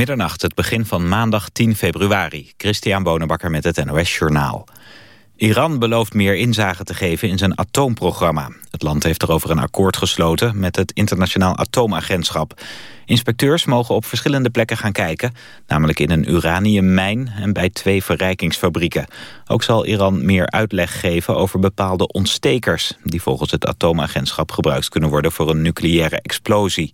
Middernacht, het begin van maandag 10 februari. Christian Bonenbakker met het NOS Journaal. Iran belooft meer inzage te geven in zijn atoomprogramma. Het land heeft erover een akkoord gesloten met het Internationaal Atoomagentschap. Inspecteurs mogen op verschillende plekken gaan kijken... namelijk in een uraniummijn en bij twee verrijkingsfabrieken. Ook zal Iran meer uitleg geven over bepaalde ontstekers... die volgens het atoomagentschap gebruikt kunnen worden voor een nucleaire explosie.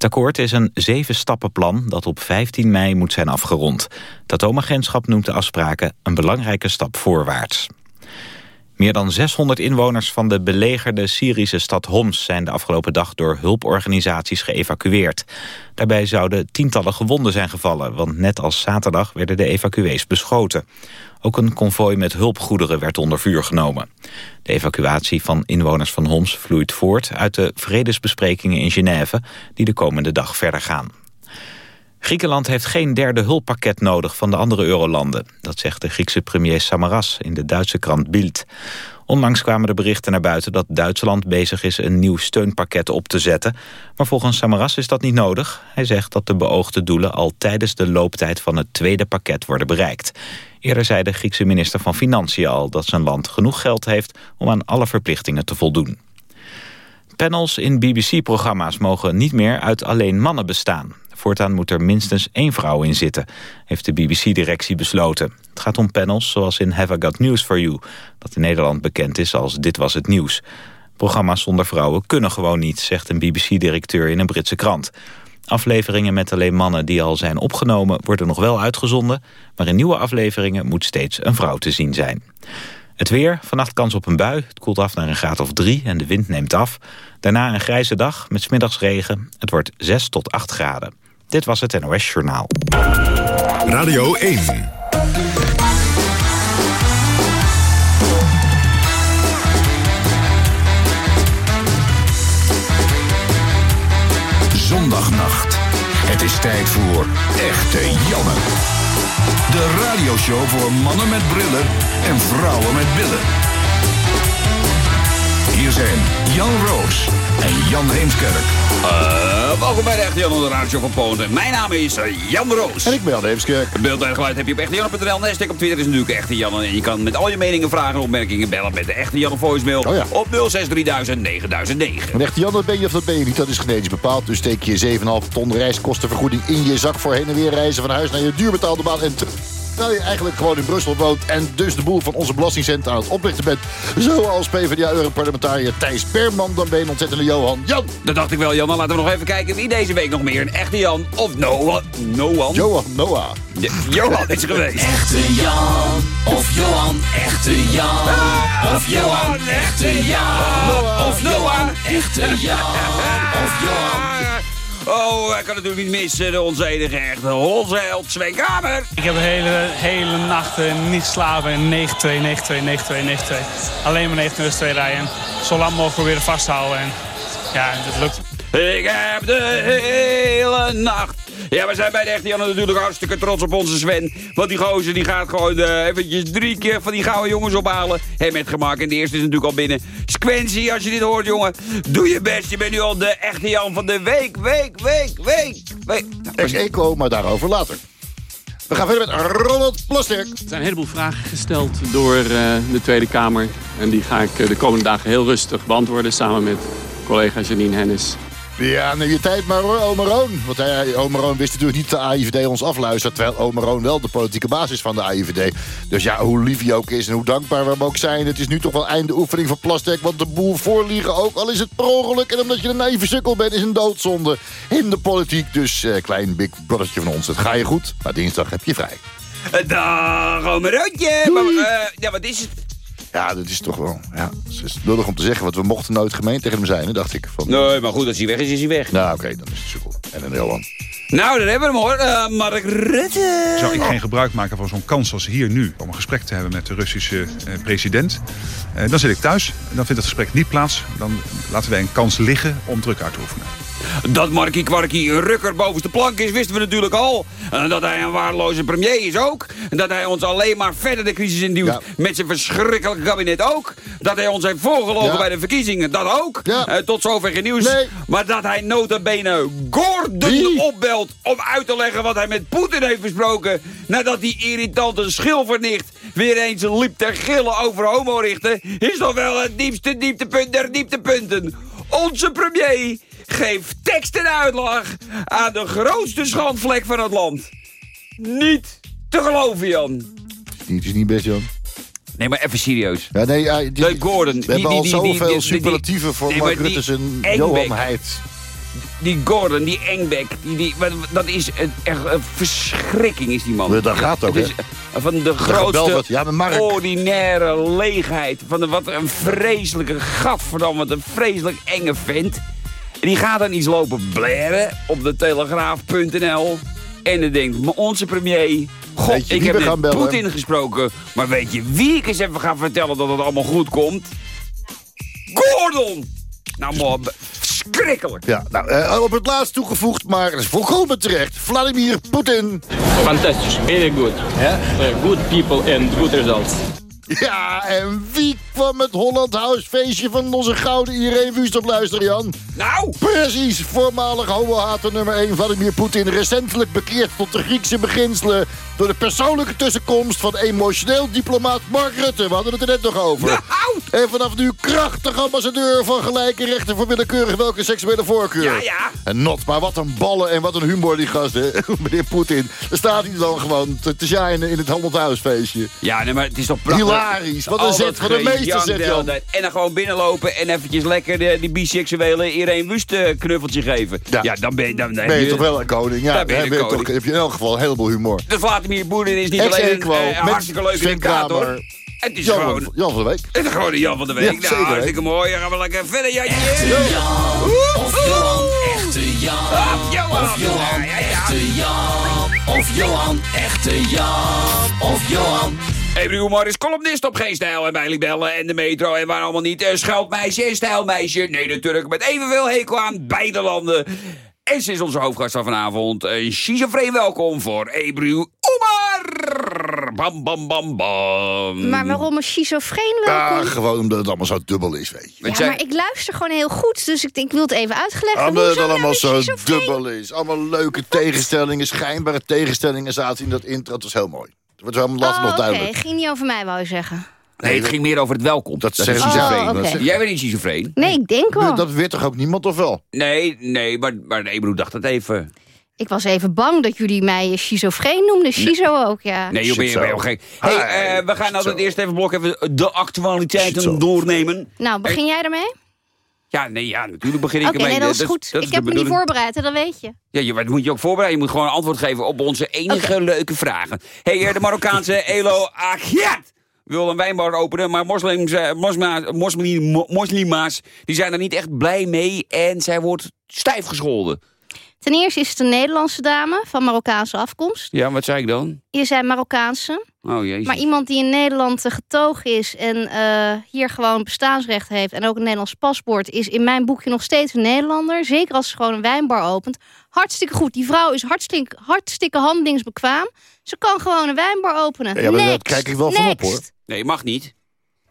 Het akkoord is een zeven-stappenplan dat op 15 mei moet zijn afgerond. Het atoomagentschap noemt de afspraken een belangrijke stap voorwaarts. Meer dan 600 inwoners van de belegerde Syrische stad Homs... zijn de afgelopen dag door hulporganisaties geëvacueerd. Daarbij zouden tientallen gewonden zijn gevallen... want net als zaterdag werden de evacuees beschoten. Ook een konvooi met hulpgoederen werd onder vuur genomen. De evacuatie van inwoners van Homs vloeit voort... uit de vredesbesprekingen in Genève... die de komende dag verder gaan. Griekenland heeft geen derde hulppakket nodig van de andere eurolanden. Dat zegt de Griekse premier Samaras in de Duitse krant Bild. Onlangs kwamen de berichten naar buiten dat Duitsland bezig is een nieuw steunpakket op te zetten. Maar volgens Samaras is dat niet nodig. Hij zegt dat de beoogde doelen al tijdens de looptijd van het tweede pakket worden bereikt. Eerder zei de Griekse minister van Financiën al dat zijn land genoeg geld heeft om aan alle verplichtingen te voldoen. Panels in BBC-programma's mogen niet meer uit alleen mannen bestaan. Voortaan moet er minstens één vrouw in zitten, heeft de BBC-directie besloten. Het gaat om panels zoals in Have I Got News For You... dat in Nederland bekend is als Dit Was Het Nieuws. Programma's zonder vrouwen kunnen gewoon niet, zegt een BBC-directeur in een Britse krant. Afleveringen met alleen mannen die al zijn opgenomen worden nog wel uitgezonden... maar in nieuwe afleveringen moet steeds een vrouw te zien zijn. Het weer, vannacht kans op een bui. Het koelt af naar een graad of drie en de wind neemt af. Daarna een grijze dag met smiddags regen. Het wordt 6 tot 8 graden. Dit was het NOS Journaal. Radio 1. Zondagnacht. Het is tijd voor Echte Janne. De radioshow voor mannen met brillen en vrouwen met billen. Hier zijn Jan Roos en Jan Heemskerk. Uh, welkom bij de Echte Jan de Radio van Poont. Mijn naam is uh, Jan Roos. En ik ben Jan Heemskerk. Beeld en geluid heb je op echtejan.nl. Nestek op Twitter is natuurlijk Echte Jan. En je kan met al je meningen, vragen en opmerkingen bellen met de Echte Jan voicemail oh ja. op 063000 9009. Een Echte Jan, dat ben je of dat ben je niet. Dat is genetisch bepaald. Dus steek je 7,5 ton reiskostenvergoeding in je zak voor heen en weer reizen van huis naar je duurbetaalde baan en terug terwijl je eigenlijk gewoon in Brussel woont... en dus de boel van onze belastingcenten aan het oplichten bent... zoals PvdA-europarlementariër Thijs Perman... dan ben je een ontzettende Johan Jan. Dat dacht ik wel, Jan. Dan laten we nog even kijken wie deze week nog meer een echte Jan of Noah... Noah? Johan Noah. Ja, Johan is geweest. Echte Jan of Johan, echte Jan. Of Johan, echte Jan. Of Johan, echte Jan. Of Johan. Oh, ik kan natuurlijk niet missen, de onze enige echte Holzeld Sven Kamer. Ik heb de hele, hele nachten niet slapen en 9-2, 9-2, 9-2, 9-2. Alleen maar 9 2 rijden. Zo lang mogelijk proberen vast te houden. En ja, dat lukt. Ik heb de hele nacht ja, we zijn bij de echte Jan natuurlijk hartstikke trots op onze Sven. Want die gozer die gaat gewoon uh, eventjes drie keer van die gouden jongens ophalen. En met gemak. En de eerste is natuurlijk al binnen. Squency, als je dit hoort, jongen. Doe je best. Je bent nu al de echte Jan van de week, week, week, week. week. Ex-eco, maar daarover later. We gaan verder met Ronald Plasterk. Er zijn een heleboel vragen gesteld door uh, de Tweede Kamer. En die ga ik uh, de komende dagen heel rustig beantwoorden... samen met collega Janine Hennis. Ja, neem je tijd maar hoor, Omeroon. Want hij, Omeroon wist natuurlijk niet dat de AIVD ons afluistert... terwijl Omeroon wel de politieke basis van de AIVD. Dus ja, hoe lief hij ook is en hoe dankbaar we hem ook zijn... het is nu toch wel einde oefening van Plastic... want de boel voorliegen ook, al is het per ongeluk... en omdat je een naïeve sukkel bent, is een doodzonde in de politiek. Dus uh, klein big brothertje van ons, het ga je goed. Maar dinsdag heb je vrij. Dag, Omerootje. Uh, ja, wat is het? Ja, dat is toch wel... Ja, het is lullig om te zeggen, want we mochten nooit gemeen tegen hem zijn, dacht ik. Van, nee, maar goed, als hij weg is, is hij weg. Nou, oké, okay, dan is het sukkel. En een Johan. Nou, dan hebben we hem hoor. Uh, Mark Rutte. Zou ik geen gebruik maken van zo'n kans als hier nu... om een gesprek te hebben met de Russische uh, president? Uh, dan zit ik thuis. Dan vindt het gesprek niet plaats. Dan laten wij een kans liggen om druk uit te oefenen. Dat Markie Kwarkie een rukker bovenste plank is, wisten we natuurlijk al. Dat hij een waardeloze premier is ook. Dat hij ons alleen maar verder de crisis induwt Ja. met zijn verschrikkelijke kabinet ook. Dat hij ons heeft voorgelogen Ja. bij de verkiezingen, dat ook. Ja. Eh, tot zover geen nieuws. Nee. Maar dat hij nota bene Gordon Wie? opbelt om uit te leggen wat hij met Poetin heeft besproken. Nadat die irritante schilvernicht weer eens liep te gillen over homorichten. Is toch wel het diepste dieptepunt der dieptepunten. Onze premier geeft tekst en uitleg aan de grootste schandvlek van het land. Niet te geloven, Jan. Het is niet best, Jan. Nee, maar even serieus. Ja, nee, die- De Gordon. We die- hebben die- al zoveel die- die- superlatieven voor nee, Mark Rutte en Engbek. Die Gordon, die Engbek, die, die, dat is een, echt een verschrikking is die man. Dat gaat ook, is van de grootste. Ja, ordinaire leegheid. Van de, wat een vreselijke gadverdamme, wat een vreselijk enge vent. En die gaat dan iets lopen blaren op de telegraaf.nl. En dan denkt maar onze premier... God, ik heb net bellen? Poetin gesproken. Maar weet je wie ik eens even ga vertellen dat het allemaal goed komt? Gordon! Nou, man, verschrikkelijk. Ja, nou, eh, op het laatst toegevoegd, maar dat is volkomen terecht. Vladimir Poetin. Fantastisch, very good. Uh, good people and good results. Ja, en wie kwam het Holland House feestje van onze gouden Irene Wust op luisteren, Jan? Nou! Precies, voormalig homohater nummer 1 Vladimir Poetin... recentelijk bekeerd tot de Griekse beginselen... door de persoonlijke tussenkomst van emotioneel diplomaat Mark Rutte. We hadden het er net nog over. Nou! En vanaf nu krachtig ambassadeur van gelijke rechten... voor willekeurig welke seksuele voorkeur. Ja, ja. En not, maar wat een ballen en wat een humor die gast, hè. Meneer Poetin. Daar staat hij dan gewoon te, te shinen in het Holland House feestje. Ja, nee, maar het is toch prachtig. Hilarisch, wat een zet van de meester, hele tijd. En dan gewoon binnenlopen en eventjes lekker de, die biseksuele Irene Wust eh, knuffeltje geven. Ja. Ja, dan ben je, dan, dan Ben heb je toch wel een koning? Ja, ben je dan je koning. toch- heb je in elk geval een heleboel humor. De Vladimir Poetin is niet alleen een, eh, met hartstikke leuke dictator. Het is Jan, gewoon... van- Jan van de Week. Het is gewoon de Jan van de Week. Ja, nou, hartstikke mooi. Dan gaan we lekker verder, Johan, echte Jan. Of Johan. Of Johan, Ja, ja, ja. echte Jan. Of Johan, echte Jan. Of Johan. Ebru Humor is columnist op Geen Stijl en bij Libellen en de Metro en waar allemaal niet. Een Schuilmeisje en Stijlmeisje. Nee, natuurlijk met evenveel hekel aan beide landen. En ze is onze hoofdgast van vanavond. Een schizofreen welkom voor Ebru Umar. Bam, bam, bam, bam. Maar waarom een schizofreen welkom? Ja, gewoon omdat het allemaal zo dubbel is, weet je. Ja, maar ik luister gewoon heel goed, dus ik, wil het even uitgelegd hebben. Omdat het nou allemaal zo dubbel is. Allemaal leuke tegenstellingen, schijnbare tegenstellingen zaten in dat intro. Het was heel mooi. Het wordt wel later Oh, nog oké. duidelijk. Ging niet over mij, wou je zeggen. Nee, het ging meer over het welkom. Dat is zeggen ze schizofreen. Oh. Dat- Jij bent niet schizofreen? Nee, ik denk wel. Dat weet toch ook niemand, of wel? Nee, nee, maar, maar Ebru dacht het even. Ik was even bang dat jullie mij schizofreen noemden. Schizo ook, ja. Nee, joh, ben je, ben gek. Hey, eh, we gaan altijd zo. eerst even blok even de actualiteiten doornemen. Nou, begin jij ermee? Ja, nee, ja, natuurlijk begin ik Oké, ermee. nee, dat is goed. dat ik heb me niet voorbereid, hè, dat weet je. Ja, je, wat moet je ook voorbereiden? Je moet gewoon een antwoord geven op onze enige leuke vragen. hey, eh, de Marokkaanse Elo Agiat wil een wijnbar openen, maar moslims, eh, mosma- moslim- mo- moslima's die zijn er niet echt blij mee en zij wordt stijf gescholden. Ten eerste is het een Nederlandse dame van Marokkaanse afkomst. Ja, wat zei ik dan? Je zei Marokkaanse. Oh jezus. Maar iemand die in Nederland eh, getogen is en eh, hier gewoon bestaansrecht heeft... en ook een Nederlands paspoort, is in mijn boekje nog steeds een Nederlander. Zeker als ze gewoon een wijnbar opent. Hartstikke goed. Die vrouw is hartstikke, hartstikke handelingsbekwaam. Ze kan gewoon een wijnbar openen. Ja, maar Next. kijk ik wel van op, hoor. Nee, mag niet.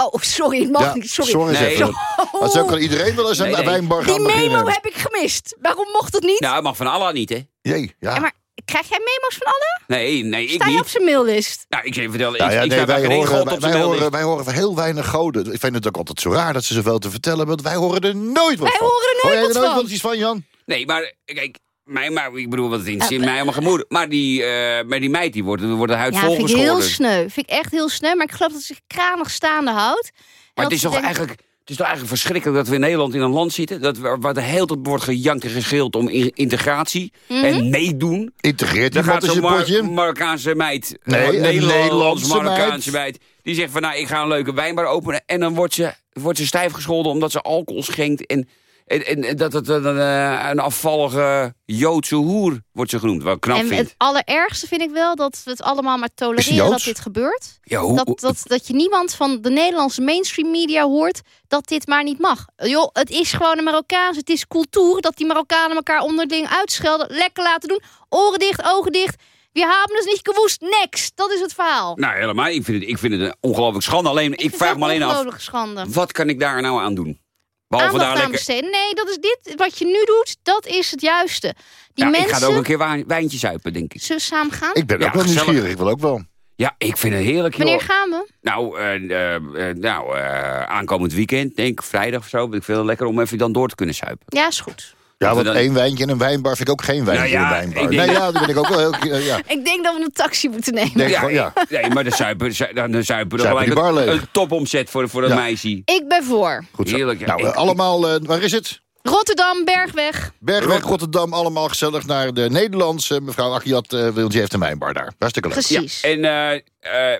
Oh, sorry, het mag Ja, niet. Sorry. Sorry, Nee. zeggen. Maar zo kan iedereen wel eens een Nee, nee. wijnbar gaan Die beginnen. memo heb ik gemist. Waarom mocht het niet? Nou, het mag van Allah niet, hè? Jee, ja. Maar krijg jij memo's van alle? Nee, nee, ik Sta je op zijn maillist? Nou, ik je vertellen, ik, ja, ik nee, wij, horen, wij, horen, wij horen heel weinig goden. Ik vind het ook altijd zo raar dat ze zoveel te vertellen hebben. want Wij horen er nooit wat Wij van. horen er nooit Hoor jij wat er nooit van. wat iets van, Jan? Nee, maar kijk, mij, maar ik bedoel, wat het interesseert mij helemaal gemoed. Maar die, eh, maar die meid, die wordt, wordt de huid Ja, vind ik heel volgeschoren. sneu. Vind ik echt heel sneu. Maar ik geloof dat ze zich kranig staande houdt. Maar het is, toch eigenlijk, het is toch eigenlijk verschrikkelijk dat we in Nederland in een land zitten... Dat we, waar de hele tijd wordt gejankt en geschild om integratie Mhm. en meedoen. Integreert Dan gaat in zo'n? Mar Marokkaanse meid, Nee, eh, een Nederlands Nederlandse Marokkaanse meid. meid... die zegt van, nou, ik ga een leuke wijnbar openen... en dan wordt ze, wordt ze stijf gescholden omdat ze alcohol schenkt... en En, en, en dat het een, eh, een afvallige Joodse hoer wordt ze genoemd. Wat ik knap en vind. het allerergste vind ik wel dat we het allemaal maar tolereren dat dit gebeurt. Ja, hoe- dat, dat, dat je niemand van de Nederlandse mainstream media hoort dat dit maar niet mag. Joh, het is gewoon een Marokkaans, het is cultuur dat die Marokkanen elkaar onderling uitschelden. Lekker laten doen, oren dicht, ogen dicht. We hebben het niet gewoest, next. Dat is het verhaal. Nou, helemaal. Ik vind het, ik vind het een ongelooflijk schande. Alleen, ik, vraag me alleen af, schande. wat kan ik daar nou aan doen? Behalve Aandacht daar aan lekker... besteden. Nee, dat is dit. Wat je nu doet, dat is het juiste. Die Ja, mensen... Ik ga er ook een keer wijntje zuipen, denk ik. Zullen we samen gaan? Ik ben Ja, ook wel gezellig. nieuwsgierig. Ik wil ook wel. Ja, ik vind het heerlijk, joh. Wanneer gaan we? Nou, eh, eh, eh, nou eh, aankomend weekend, denk ik, vrijdag of zo. Ik vind het lekker om even dan door te kunnen suipen. Ja, is goed. Ja, want dan- één wijntje in een wijnbar vind ik ook geen wijntje Nou ja, in een wijnbar. ik denk- Nee, ja, daar ben ik ook wel heel... eh, Ja. Ik denk dat we een taxi moeten nemen. Denk gewoon, ja. nee, maar de suipen, zu- dan de Zuipen gelijk bar een, een topomzet voor, voor dat Ja. meisje. Ik ben voor. Goed zo. Heerlijk, ja. Nou, eh, Ik- allemaal, eh, waar is het? Rotterdam, Bergweg. Bergweg, Rotterdam, allemaal gezellig naar de Nederlandse mevrouw Akiat. eh wil die heeft een wijnbar daar. Hartstikke leuk. Precies. En eh, eh,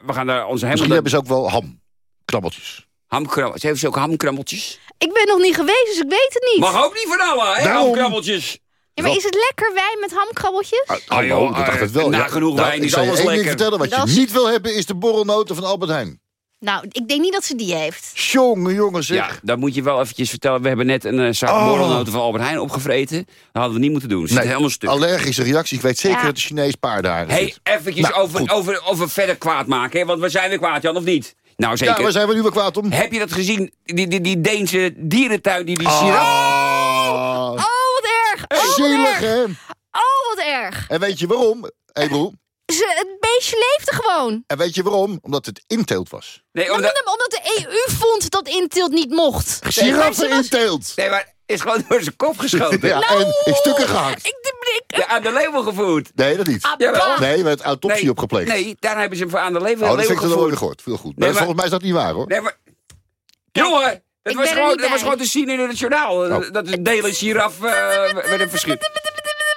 we gaan daar onze Misschien helemaal... hebben ze ook wel ham. Knabbeltjes. Hamkrabbeltjes. Heeft ze ook hamkrabbeltjes? Ik ben nog niet geweest, dus ik weet het niet. Mag ook niet van alle, hè? Daarom. Hamkrabbeltjes. Ja, maar is het lekker wijn met hamkrabbeltjes? Ah, joh, Oh, dat dacht het wel. na ja. genoeg Nou, wijn ik is alles één ding lekker. vertellen. Wat Dat je is- niet wil hebben, is de borrelnoten van Albert Heijn. Nou, ik denk niet dat ze die heeft. Jongen, jongen, zeg. Ja, dat moet je wel eventjes vertellen. We hebben net een eh, zak Oh. borrelnoten van Albert Heijn opgevreten. Dat hadden we niet moeten doen. Ze zit helemaal stuk. allergische reactie. Ik weet zeker Ja. dat het Chinees paardenhaar is. hey, eventjes Nou, over, over, over verder kwaad maken. Hè? Want we zijn weer kwaad, Jan, of niet? Nou, zeker. Ja, waar zijn we nu weer kwaad om? Heb je dat gezien? Die, die, die Deense dierentuin die die giraf... Ah, Oh, wat erg. Oh, wat zielig, erg. hè? Oh, wat erg. En weet je waarom? Hé, broer. Ze, het beestje leefde gewoon. En weet je waarom? Omdat het inteelt was. Nee, omdat, Omdat, omdat de EU vond dat inteelt niet mocht. Giraffen ze was- inteelt. nee, maar is gewoon door zijn kop geschoten. Ja, Nou, en in stukken gehakt. Ik, ik, Ja, aan de leeuwen gevoerd. Nee, dat niet. Jawel. Nee, met autopsie Nee, opgepleegd. Nee, daar hebben ze hem voor aan de leeuwen, Oh, dat vind ik gevoerd. gehoord. Veel goed. Nee, maar, maar- volgens mij is dat niet waar, hoor. Nee, maar... Jongen, dat, was gewoon, dat was gewoon te zien in het journaal. Oh. Dat de delen giraf uh, werd een verschil.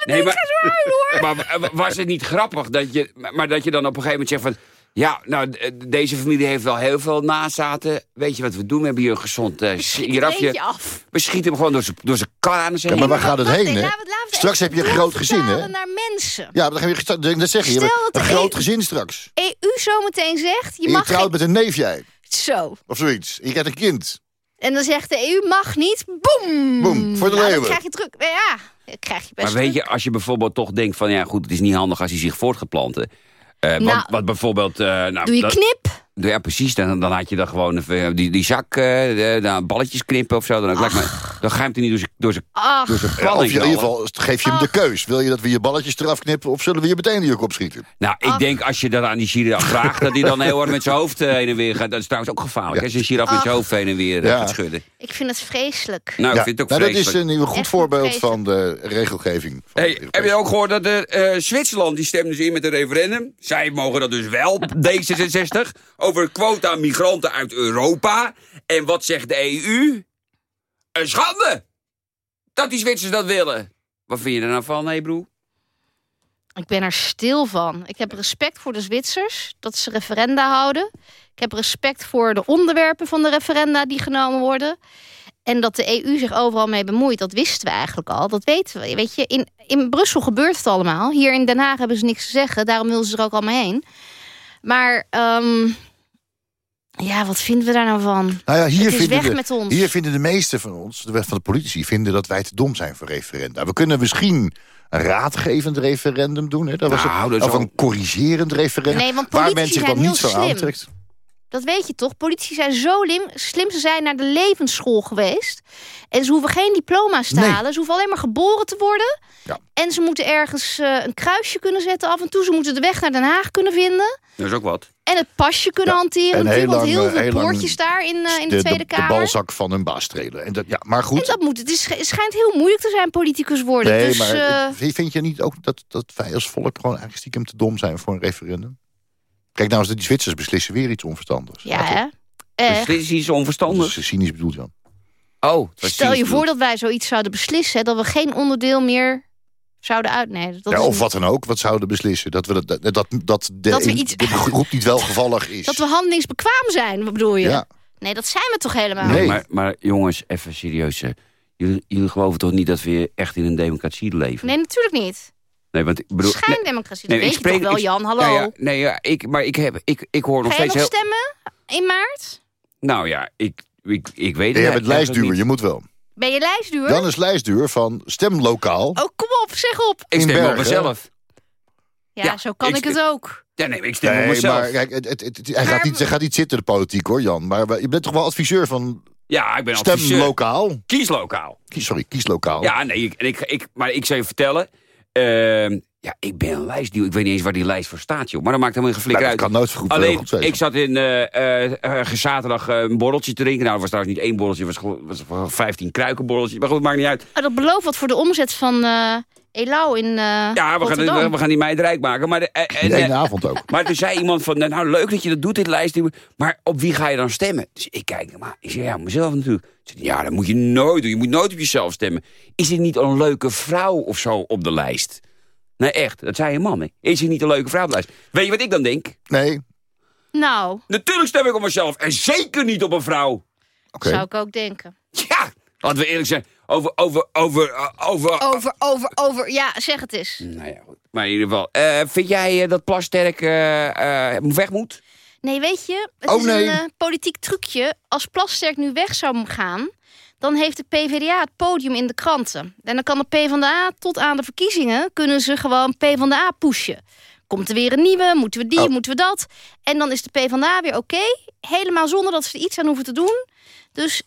Nee, maar, maar wa- was het niet grappig dat je, maar dat je dan op een gegeven moment zegt van... Ja, nou, deze familie heeft wel heel veel nazaten. Weet je wat we doen? We hebben hier een gezond uh, girafje. je af. We schieten hem gewoon door zijn- door zijn kar aan Ja, maar waar gaat het heen, hè? Straks heb je een groot gezin, hè? naar mensen. Ja, dan heb je, dat zeg je. een groot E- gezin straks. EU zometeen zegt, je mag trouwt met een neef jij. Zo. Of zoiets. Je krijgt een kind. En dan zegt de EU, mag niet. Boem. Boem, voor de Nou, leeuwen. Dan krijg je druk. Ja, krijg je best Maar weet druk. je, als je bijvoorbeeld toch denkt van... Ja, goed, het is niet handig als hij zich voort planten. Eh, Nou, wat, wat bijvoorbeeld... eh, nou, Doe je knip. Ja, precies. Dan, dan had je dan gewoon even die, die zak, eh, eh, nou, balletjes knippen of zo. Dan, lijkt me, dan grijpt hij niet door zijn- door zijn Ach, door zijn Ja, of je, in ieder geval geef je hem de keus. Wil je dat we je balletjes eraf knippen of zullen we je meteen in je kop schieten? Nou, ik Ach. denk als je dat aan die giraf vraagt... dat hij dan heel hard met zijn hoofd eh, heen en weer gaat. Dat is trouwens ook gevaarlijk. Ja. Als je een giraf met zijn hoofd heen en weer eh, Ja. gaat schudden. ik vind het vreselijk. Nou, ik vind het ook nou, dat vreselijk. is een nieuw goed Echt voorbeeld vreselijk. van de regelgeving. Van Hey, de heb je ook gehoord dat de, eh, Zwitserland die stemde dus in met een referendum? Zij mogen dat dus wel, D66, over quota migranten uit Europa. En wat zegt de EU? Een schande! Dat die Zwitsers dat willen. Wat vind je er nou van, hé broer? Ik ben er stil van. Ik heb respect voor de Zwitsers, dat ze referenda houden. Ik heb respect voor de onderwerpen van de referenda die genomen worden. En dat de EU zich overal mee bemoeit, dat wisten we eigenlijk al. Dat weten we. Weet je, in, in Brussel gebeurt het allemaal. Hier in Den Haag hebben ze niks te zeggen. Daarom willen ze er ook allemaal heen. Maar, ehm, ja, wat vinden we daar nou van? Nou ja, hier Het is vinden, weg de, met ons. hier vinden de meesten van ons, de van de politici, vinden dat wij te dom zijn voor referenda. We kunnen misschien een raadgevend referendum doen. Hè? Dat was Nou, het, dat is of een corrigerend referendum. Nee, want waar politici men zich zijn dan niet zo slim. aantrekt. Dat weet je toch? Politici zijn zo lim, slim. Ze zijn naar de levensschool geweest. En ze hoeven geen diploma's te Nee. halen. Ze hoeven alleen maar geboren te worden. Ja. En ze moeten ergens eh, een kruisje kunnen zetten af en toe. Ze moeten de weg naar Den Haag kunnen vinden. Dat is ook wat. En het pasje kunnen Ja, hanteren. en heel lang, heel eh, veel lang poortjes daar in, eh, in de, de, Tweede de, Kamer. balzak van hun baas strelen. En dat, ja, maar goed. En dat moet. Het, is, het schijnt heel moeilijk te zijn politicus worden. nee, dus, maar eh, vind je niet ook dat, dat wij als volk gewoon eigenlijk stiekem te dom zijn voor een referendum? Kijk nou eens, die Zwitsers beslissen weer iets onverstandigs. ja, hè? Echt. Dit is iets Dat onverstandigs. is cynisch bedoeld, Jan. Oh, Stel je voor dat wij zoiets zouden beslissen. hè, Dat we geen onderdeel meer zouden uitnemen. Dat Ja, of een- wat dan ook, wat zouden beslissen? Dat, we dat, dat, dat, dat de, Dat we iets- de groep niet welgevallig is. Dat we handelingsbekwaam zijn, wat bedoel je? Ja. Nee, dat zijn we toch helemaal Nee. Maar, maar jongens, even serieus. Jullie, jullie geloven toch niet dat we echt in een democratie leven? Nee, natuurlijk niet. Nee, want ik bedoel... Schijndemocratie, nee, dat ik weet je toch spreek- wel, ik- Jan? Hallo. Nou ja, nee, ja, ik, maar ik, heb, ik, ik hoor nog Ga steeds nog heel... stemmen in maart? Nou ja, ik, ik, ik weet het bent eigenlijk lijstduur, je moet wel. Ben je lijstduur? Dan is lijstduur van Stemlokaal. Oh, kom op, zeg op. Ik in stem op mezelf. Ja, Ja, zo kan ik ik, het ook. Ja, nee, ik stem op Nee, mezelf. maar kijk, het, het, het- het- hij, gaat niet, hij gaat niet zitten de politiek hoor, Jan. Maar je bent toch wel adviseur van Ja, ik ben adviseur. Stemlokaal? Kieslokaal. Kies, sorry, kieslokaal. Ja, nee, ik, en ik, ik, maar ik zou je vertellen... ehm, ja, ik ben een lijstduur. Ik weet niet eens waar die lijst voor staat, joh. Maar dat maakt helemaal geen flikker Nou, dat uit. kan nooit goed, Alleen, goed zijn. ik zat in eh eh, eh, zaterdag een borreltje te drinken. Nou, dat was trouwens niet één borreltje. Het was, gewoon- was gewoon 15 kruikenborreltjes. Maar goed, het maakt niet uit. Oh, dat belooft wat voor de omzet van eh Elau in eh Ja, we gaan, we gaan die meid rijk maken. Maar, de, en, eh, avond ook. maar toen zei iemand van, nou leuk dat je dat doet, dit lijstduur. Maar op wie ga je dan stemmen? Dus ik kijk, maar ik zeg, ja, mezelf natuurlijk. Ik zeg, ja, dat moet je nooit doen. Je moet nooit op jezelf stemmen. Is er niet een leuke vrouw of zo op de lijst? Nee, echt. Dat zei een man. Hè. Is er niet een leuke vrouw op de lijst? Weet je wat ik dan denk? Nee, Nou, Natuurlijk stem ik op mezelf. En zeker niet op een vrouw. oké. zou ik ook denken. Ja, laten we eerlijk zijn. Over, over, over, eh, over... Over, over, over. Ja, zeg het eens. Nou ja, goed. Maar in ieder geval. eh, vind jij eh, dat Plasterk eh, eh, weg moet? Nee, weet je, het Oh, is nee. een eh, politiek trucje. Als Plasterk nu weg zou gaan, dan heeft de PvdA het podium in de kranten. En dan kan de PvdA tot aan de verkiezingen, kunnen ze gewoon PvdA pushen. Komt er weer een nieuwe, moeten we die, Oh. moeten we dat. En dan is de PvdA weer oké, helemaal zonder dat ze er iets aan hoeven te doen. Dus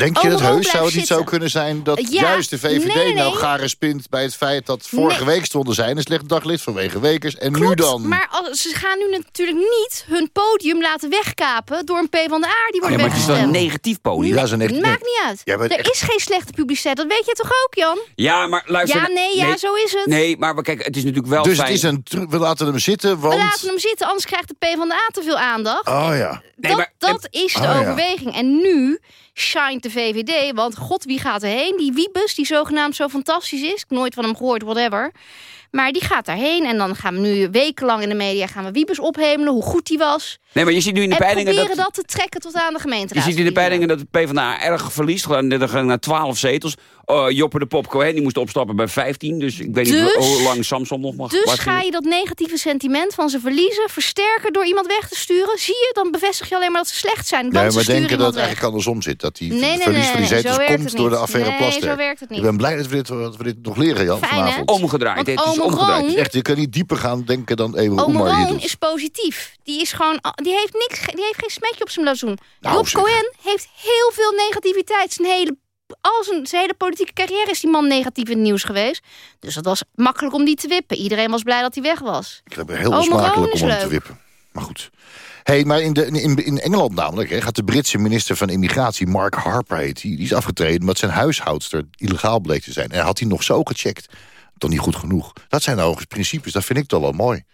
Denk je Oh, dat heus? Zou het niet zo kunnen zijn dat Ja, juist de VVD nee, nee, nou garen spint bij het feit dat vorige Nee. week stonden zij in een slecht daglicht vanwege Wekers en nu dan? maar als, ze gaan nu natuurlijk niet hun podium laten wegkapen door een PvdA die Oh wordt ja, maar het is wel een negatief podium. Ja, een echt- Maakt nee. niet uit. Er echt- is geen slechte publiciteit. Dat weet je toch ook, Jan? Ja, maar luister... Ja, nee, ja, zo is het. Nee, maar kijk, het is natuurlijk wel Dus fijn... het is een, we laten hem zitten, want... We laten hem zitten, anders krijgt de PvdA te veel aandacht. Oh ja. Nee, dat maar- dat is de Oh, ja. overweging. En nu shined de VVD, want god, wie gaat erheen? Die Wiebes, die zogenaamd zo fantastisch is. Ik nooit van hem gehoord, whatever. Maar die gaat daarheen en dan gaan we nu wekenlang in de media gaan we Wiebes ophemelen, hoe goed die was. Nee, maar je ziet nu in de en peilingen proberen dat... dat... te trekken tot aan de Je gemeenteraad. ziet in de peilingen dat de PvdA erg verliest. Gaan naar 12 zetels. Oh, Joppe de Pop Cohen, die moest opstappen bij 15. Dus ik weet niet Dus- hoe lang Samson nog mag Dus ga je dat negatieve sentiment van ze verliezen, versterken door iemand weg te sturen? Zie je, dan bevestig je alleen maar dat ze slecht zijn. Want Nee, maar denken dat het weg. eigenlijk andersom zit. Dat die Nee, nee, verlies nee, van die nee, zetels komt het door de affaire Nee, Plaster. zo werkt het niet. Ik ben blij dat we dit, dat we dit nog leren, Jan, Fijn, hè? vanavond. Omgedraaid, Want het is omgedraaid. Echt, je kan niet dieper gaan denken dan even Ome Oemar hier Roon doet. is positief. Die is gewoon, die heeft niks, die heeft geen smetje op zijn blazoen. Nou, zeg. Cohen heeft heel veel negativiteit. Zijn hele, al zijn, zijn hele politieke carrière is die man negatief in het nieuws geweest. Dus dat was makkelijk om die te wippen. Iedereen was blij dat hij weg was. Ik heb er heel smakelijk om hem te wippen. Maar goed. hey, maar in, de, in, in Engeland namelijk hè, gaat de Britse minister van Immigratie, Mark Harper heet hij, die is afgetreden omdat zijn huishoudster illegaal bleek te zijn. En had hij nog zo gecheckt. Toch niet goed genoeg. Dat zijn nou principes, dat vind ik toch wel mooi.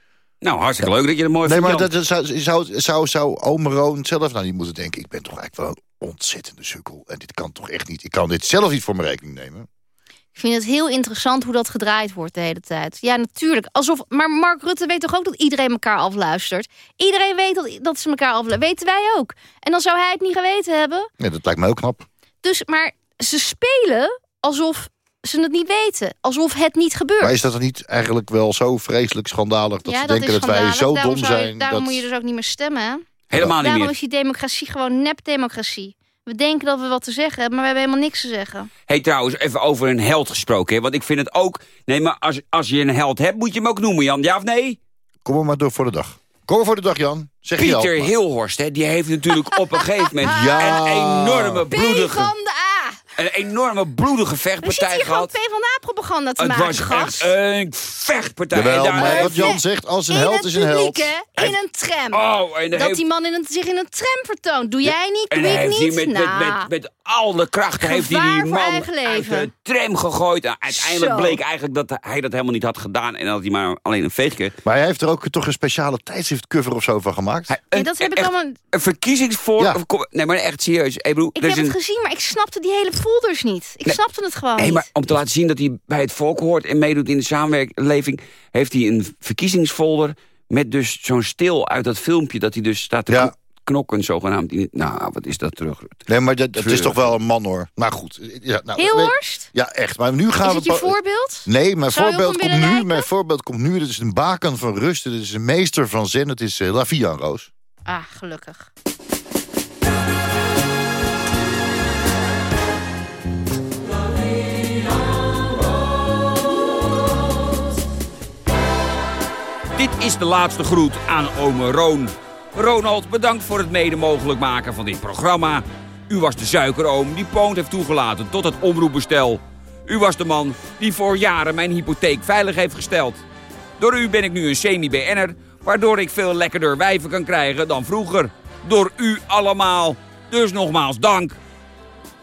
Nou, hartstikke leuk dat je het mooi Nee, vindt, maar Jan. dat, zou, zou, zou, zou ome Roon zelf nou niet moeten denken... ik ben toch eigenlijk wel een ontzettende sukkel. En dit kan toch echt niet. Ik kan dit zelf niet voor mijn rekening nemen. Ik vind het heel interessant hoe dat gedraaid wordt de hele tijd. Ja, natuurlijk. Alsof, maar Mark Rutte weet toch ook dat iedereen elkaar afluistert? Iedereen weet dat, dat ze elkaar afluisteren. Weten wij ook. En dan zou hij het niet geweten hebben. Ja, dat lijkt me heel knap. Dus, maar ze spelen alsof ze het niet weten. Alsof het niet gebeurt. Maar is dat dan niet eigenlijk wel zo vreselijk schandalig... dat ja, ze dat denken dat wij zo daarom dom je- zijn... daarom dat... moet je dus ook niet meer stemmen. hè? Helemaal niet daarom meer. is die democratie gewoon nep-democratie. We denken dat we wat te zeggen hebben, maar we hebben helemaal niks te zeggen. hey, trouwens, even over een held gesproken. Hè? Want ik vind het ook... Nee, maar als, als je een held hebt, moet je hem ook noemen, Jan. Ja of nee? Kom er maar door voor de dag. Kom maar voor de dag, Jan. Zeg je Pieter. Hilhorst, hè, die heeft natuurlijk op een gegeven moment... Ja. een enorme P bloedige, van de A! Een enorme bloedige We zitten vechtpartij hier gewoon gehad. P van de A-propaganda te Het maken, was gast. echt een vechtpartij. Jawel, En daar maar wat Jan zegt, als een in held is een held. In een tram. Oh, en dat heeft- die man in een, zich in een tram vertoont. Doe jij niet, En doe hij ik niet. met, nou, met, met, met alle krachten heeft hij Gevaar die voor man eigen uit leven. de tram gegooid. En uiteindelijk Zo. bleek eigenlijk dat hij dat helemaal niet had gedaan. En dat hij maar alleen een veegje. Maar hij heeft er ook toch een speciale tijdschriftcover of zo van gemaakt? Hij- een- dat heb ik allemaal... Een verkiezingsvoor... Ja. Nee, maar echt serieus. Ik er heb het gezien, maar ik snapte die hele folders niet. Ik Nee. snapte het gewoon Nee, niet. maar om te laten zien dat hij bij het volk hoort en meedoet in de samenleving... heeft hij een verkiezingsfolder met dus zo'n stil uit dat filmpje... dat hij dus staat te Ja. knokken zogenaamd. In, nou, wat is dat terug? Nee, maar dat, het is toch wel een man, hoor. Maar goed. Ja, nou, Heel worst? Ja, echt. Maar nu gaan Is we... het je voorbeeld? Nee, mijn Zou voorbeeld, komt nu, lijken? mijn voorbeeld komt nu. Dit is een baken van rust. Dit is een meester van zen. Het is uh, Lavian Roos. Ah, gelukkig. Dit is de laatste groet aan ome Roon. Ronald, bedankt voor het mede mogelijk maken van dit programma. U was de suikeroom die Poont heeft toegelaten tot het omroepbestel. U was de man die voor jaren mijn hypotheek veilig heeft gesteld. Door u ben ik nu een semi-BN'er, waardoor ik veel lekkerder wijven kan krijgen dan vroeger. Door u allemaal. Dus nogmaals dank.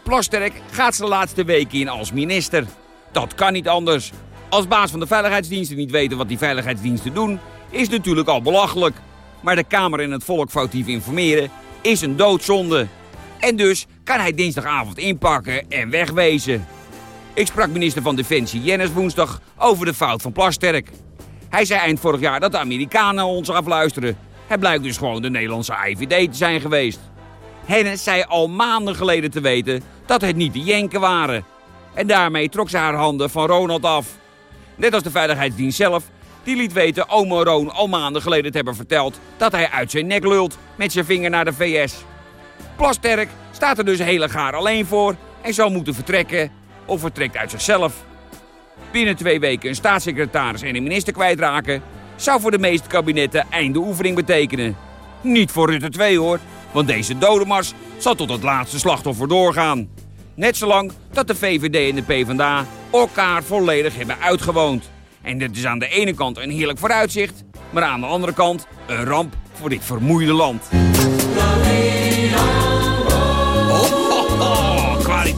Plasterk gaat zijn laatste weken in als minister. Dat kan niet anders. Als baas van de veiligheidsdiensten niet weten wat die veiligheidsdiensten doen, is natuurlijk al belachelijk. Maar de Kamer en het volk foutief informeren is een doodzonde. En dus kan hij dinsdagavond inpakken en wegwezen. Ik sprak minister van Defensie Jennis woensdag over de fout van Plasterk. Hij zei eind vorig jaar dat de Amerikanen ons afluisteren. Het blijkt dus gewoon de Nederlandse IVD te zijn geweest. Hennis zei al maanden geleden te weten dat het niet de Jenken waren. En daarmee trok ze haar handen van Ronald af. Net als de veiligheidsdienst zelf, die liet weten ome Roon al maanden geleden te hebben verteld... dat hij uit zijn nek lult met zijn vinger naar de VS. Plasterk staat er dus hele gaar alleen voor en zal moeten vertrekken of vertrekt uit zichzelf. Binnen twee weken een staatssecretaris en een minister kwijtraken... zou voor de meeste kabinetten einde oefening betekenen. Niet voor Rutte 2 hoor, want deze dodemars zal tot het laatste slachtoffer doorgaan. Net zolang dat de VVD en de PvdA elkaar volledig hebben uitgewoond. En dit is aan de ene kant een heerlijk vooruitzicht... maar aan de andere kant een ramp voor dit vermoeide land.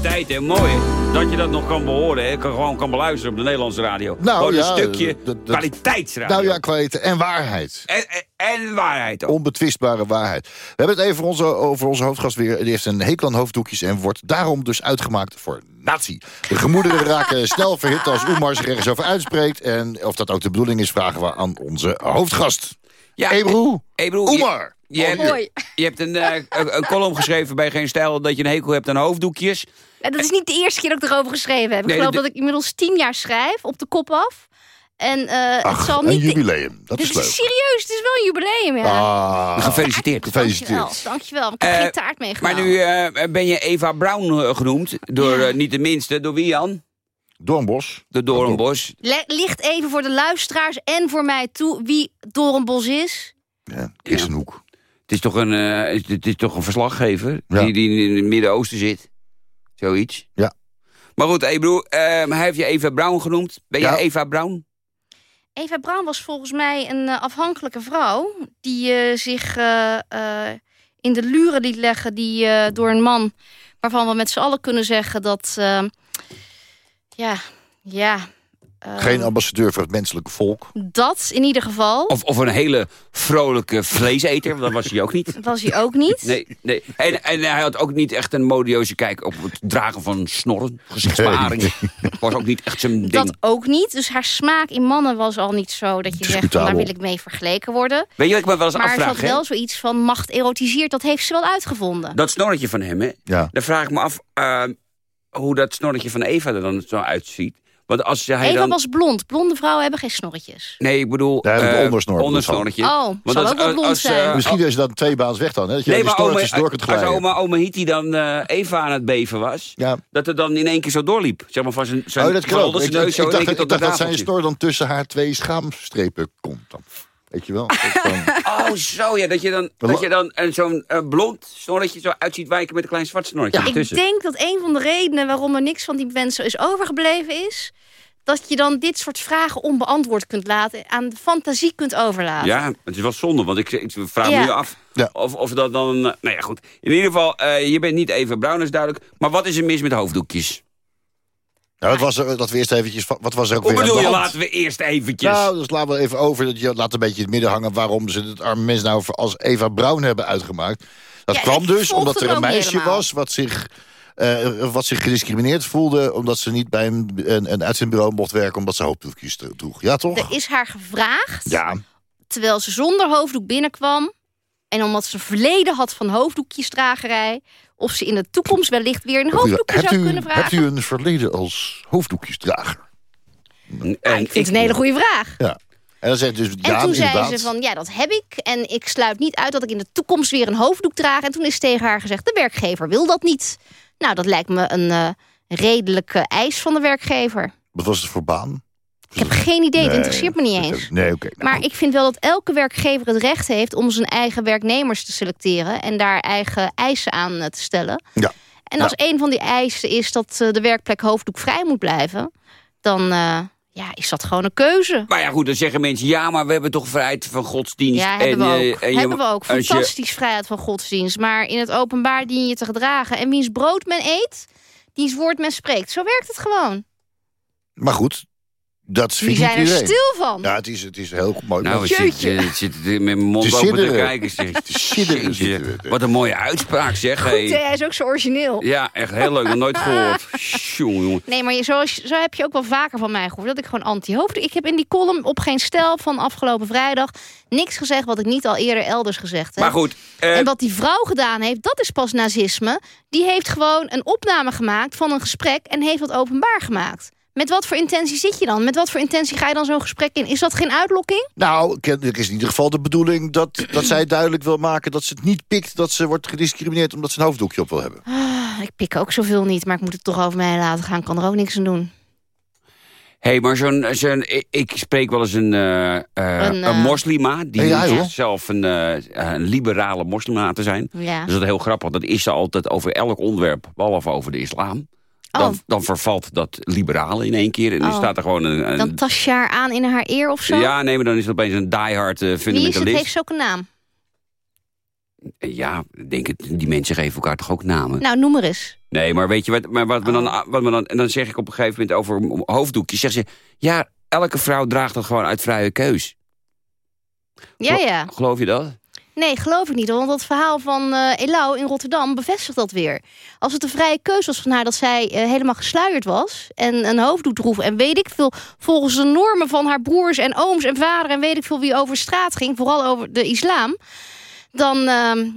Kwaliteit en mooi. hè? Dat je dat nog kan behoren, hè? Kan, gewoon kan beluisteren op de Nederlandse radio. Nou, Gewoon ja, een stukje kwaliteitsradio. Nou ja, kwaliteit en waarheid. En, en, en waarheid ook. Onbetwistbare waarheid. We hebben het even onze, over onze hoofdgast weer. Die heeft een hekel aan hoofddoekjes en wordt daarom dus uitgemaakt voor nazi. De gemoederen raken snel verhit als Oemar zich ergens over uitspreekt. En of dat ook de bedoeling is, vragen we aan onze hoofdgast. Ja, Ebru, Ebru, Oemar. Je, je, hebt, je hebt een, eh, een, een column geschreven bij Geen Stijl... dat je een hekel hebt aan hoofddoekjes. En dat is niet de eerste keer dat ik erover geschreven heb. Ik Nee, geloof dat ik inmiddels tien jaar schrijf, op de kop af. En eh, Ach, het zal een niet... de- jubileum. Dat Dit is is leuk. serieus, het is wel een jubileum, ja. Ah, Gefeliciteerd. gefeliciteerd. Dankjewel, dankjewel. Ik heb Eh, geen taart Maar meegenomen. nu eh, ben je Eva Brown eh, genoemd. Door Ja. eh, niet de minste, door wie Jan? Doornbos. De Doornbos. Licht even voor de luisteraars en voor mij toe wie Doornbos is. Ja, Christenhoek. Het is toch een, eh, het is toch een verslaggever Ja. die, die in het Midden-Oosten zit. Zoiets. Ja. Maar goed, hey broer, eh, hij heeft je Eva Brown genoemd. Ben Ja. jij Eva Brown? Eva Braun was volgens mij een eh, afhankelijke vrouw... die eh, zich eh, eh, in de luren liet leggen die, eh, door een man... waarvan we met z'n allen kunnen zeggen dat... eh, ja, ja... Geen ambassadeur voor het menselijke volk. dat in ieder geval. Of, of een hele vrolijke vleeseter, want dat was hij ook niet. was hij ook niet. Nee, nee. En, en hij had ook niet echt een modieuze kijk op het dragen van snorren, gezichtsbeharing. was ook niet echt zijn ding. Dat ook niet. Dus haar smaak in mannen was al niet zo dat je zegt... Daar wil ik mee vergeleken worden. Weet je wat ik me wel eens Maar er afvraag? zat hè? wel zoiets van macht erotiseert. Dat heeft ze wel uitgevonden. Dat snorretje van hem, hè? Ja. Dan vraag ik me af eh, hoe dat snorretje van Eva er dan zo uitziet. Want als hij Eva dan... was blond. Blonde vrouwen hebben geen snorretjes. Nee, ik bedoel... Daar ik eh, ondersnor ondersnorretje. Oh, Want zal als- ook wel blond als, eh, zijn. Misschien is dat twee baans weg dan. Hè? Dat je Nee, die maar oma, snorretjes door kunt als oma, oma Hiti dan eh, Eva aan het beven was... Ja. dat het dan in één keer zo doorliep. Zeg maar van zijn, zijn Oh, dat Ik, zijn ik, dacht, ik dat zijn snor dan tussen haar twee schaamstrepen komt. Dan. Weet je wel? Oh, zo ja, dat je dan, dat je dan eh, zo'n eh, blond snorretje zo uit ziet wijken met een klein zwart snorretje Ik ertussen. denk dat een van de redenen waarom er niks van die mensen is overgebleven is... dat je dan dit soort vragen onbeantwoord kunt laten... aan de fantasie kunt overlaten. Ja, het is wel zonde, want ik, ik vraag Ja. me nu af Ja. of, of dat dan... eh, nou ja, goed. In ieder geval, eh, je bent niet even bruin, is duidelijk. Maar wat is er mis met hoofddoekjes? Nou, wat was er, dat we eerst eventjes, wat was er ook Hoe weer bedoel je, laten we eerst eventjes... Nou, dus laten we even over. Dat je laat een beetje in het midden hangen waarom ze het arme mens nou voor- als Eva Braun hebben uitgemaakt. Dat Ja, kwam dus omdat er een meisje was wat zich, eh, wat zich gediscrimineerd voelde omdat ze niet bij een, een, een uitzendbureau mocht werken omdat ze hoofddoekjes droeg. Ja, toch? Er is haar gevraagd, Ja, terwijl ze zonder hoofddoek binnenkwam... En omdat ze verleden had van hoofddoekjesdragerij... of ze in de toekomst wellicht weer een hoofddoekje hebt, zou u, kunnen vragen. hebt u een verleden als hoofddoekjesdrager? Ja, ik vind het een hele goede vraag. Ja. En dan zegt dus En ja, toen zei inderdaad. ze van, ja, dat heb ik. En ik sluit niet uit dat ik in de toekomst weer een hoofddoek draag. En toen is tegen haar gezegd, de werkgever wil dat niet. Nou, dat lijkt me een eh, redelijke eis van de werkgever. Wat was het voor baan? Ik heb geen idee, het Nee, interesseert me niet eens. Nee, oké. nou, Maar ik vind wel dat elke werkgever het recht heeft om zijn eigen werknemers te selecteren en daar eigen eisen aan eh, te stellen. Ja. En als een van die eisen is dat eh, de werkplek hoofddoekvrij moet blijven, dan eh, ja, is dat gewoon een keuze. Maar ja, goed, dan zeggen mensen... ja, maar we hebben toch vrijheid van godsdienst. Ja, hebben we en, eh, ook. en je- hebben we ook. je- Fantastisch vrijheid van godsdienst. Maar in het openbaar dien je te gedragen. En wiens brood men eet, diens woord men spreekt. Zo werkt het gewoon. Maar goed, dat Die zijn er iedereen. stil van. Ja, het is, het is heel mooi. Nou, ik zit, met mijn mond Te open te kijken. Zeg. Te sidderen Jeetje, zitten we. Wat een mooie uitspraak, zeg. Goed, hey. hij is ook zo origineel. Ja, echt heel leuk. Nog nooit gehoord. Nee, maar je, zoals, zo heb je ook wel vaker van mij gehoord. Dat ik gewoon anti-hoofd... Ik heb in die column op geen stel van afgelopen vrijdag... niks gezegd wat ik niet al eerder elders gezegd heb. Maar goed, eh, En wat die vrouw gedaan heeft, dat is pas nazisme. Die heeft gewoon een opname gemaakt van een gesprek... en heeft dat openbaar gemaakt. Met wat voor intentie zit je dan? Met wat voor intentie ga je dan zo'n gesprek in? Is dat geen uitlokking? Nou, kennelijk is in ieder geval de bedoeling dat, dat zij duidelijk wil maken... dat ze het niet pikt dat ze wordt gediscrimineerd... omdat ze een hoofddoekje op wil hebben. Ah, ik pik ook zoveel niet, maar ik moet het toch over mij laten gaan. Ik kan er ook niks aan doen. hey, maar zo'n, zo'n, ik- ik spreek wel eens een, eh, eh, Een, een, eh, moslima. Die Ja, zichzelf een, eh, een liberale moslima te zijn. Ja. Dus dat is heel grappig. Dat is ze altijd over elk onderwerp, behalve over de islam. Dan, Oh. dan vervalt dat liberale in één keer. En dan Oh. staat er gewoon een... een- Dan je haar aan in haar eer of zo? ja, nee, maar dan is het opeens een diehard eh Wie is het? fundamentalist. Heeft ze ook een naam? Ja, denk het, die mensen geven elkaar toch ook namen? Nou, noem maar eens. Nee, maar weet je wat, maar wat me dan, Oh. wat me dan... En dan zeg ik op een gegeven moment over hoofddoekjes. Zeg ze, ja, elke vrouw draagt dat gewoon uit vrije keus. Ja, ja. Geloof je dat? Nee, geloof ik niet. Want dat verhaal van eh Elau in Rotterdam bevestigt dat weer. Als het een vrije keus was van haar dat zij eh, helemaal gesluierd was... en een hoofddoek droeg en weet ik veel... volgens de normen van haar broers en ooms en vader... en weet ik veel wie over straat ging, vooral over de islam... dan ehm,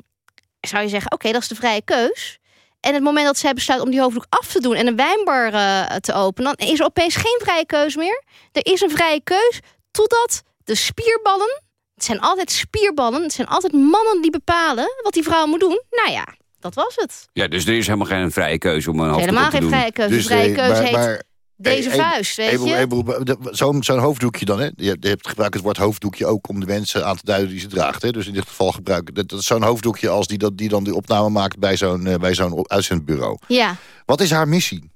zou je zeggen, oké, dat is de vrije keus... En het moment dat zij besluit om die hoofddoek af te doen... en een wijnbar eh, te openen... dan is er opeens geen vrije keus meer. Er is een vrije keus totdat de spierballen... Het zijn altijd spierballen. Het zijn altijd mannen die bepalen wat die vrouw moet doen. Nou ja, dat was het. Ja, dus er is helemaal geen vrije keuze om een hoofddoek Helemaal te geen doen. vrije keuze. Dus, de vrije eh, keuze maar- heet deze Even- vuist, weet even- je? even- de- Zo'n zo'n hoofddoekje dan, hè? Je, je hebt gebruikt het woord hoofddoekje ook om de mensen aan te duiden die ze draagt. Hè? Dus in dit geval gebruiken dat, dat zo'n hoofddoekje als die, dat, die dan die opname maakt bij zo'n eh, bij zo'n uitzendbureau. Ja. Wat is haar missie?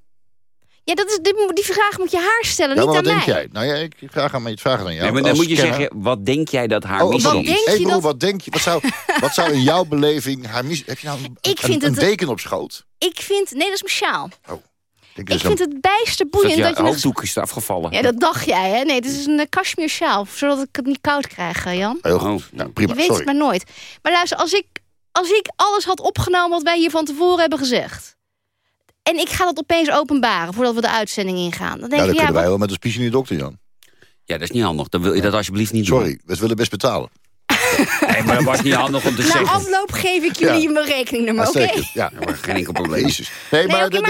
Ja, dat is, die, die vraag moet je haar stellen, Ja, niet maar aan wat denk mij. jij? Nou ja, ik ik vraag aan mij het vragen aan jou. Nee, maar dan moet je kenner- zeggen, wat denk jij dat haar Oh, missie wat is? denk Hey, je broer, dat- wat denk je? Wat zou, wat zou in jouw beleving haar missie... Heb je nou een, Ik een, vind een het- deken op schoot? Ik vind... Nee, dat is mijn sjaal. Ik Ik vind het bijster Dat boeiend je dat je... nog- is afgevallen. Ja, dat dacht jij, hè? Nee, dit is een uh, cashmere sjaal. Zodat ik het niet koud krijg, eh, Jan. Heel Oh, goed. Nou, prima, je weet sorry. het maar nooit. Maar luister, als ik, als ik alles had opgenomen wat wij hier van tevoren hebben gezegd... en ik ga dat opeens openbaren voordat we de uitzending ingaan... dan denk Nou, dan ik, ja, kunnen wij wel met een spiesje in de dokter, Jan. Ja, dat is niet handig. Dan wil je dat alsjeblieft niet doen. Sorry, we willen best betalen. Nee, maar dat was niet handig om te na zeggen. afloop geef ik jullie Ja. mijn rekeningnummer, oké? Uitstekend, Ja, Maar geen enkel probleem. Jezus. Nee, Nee, maar... oké,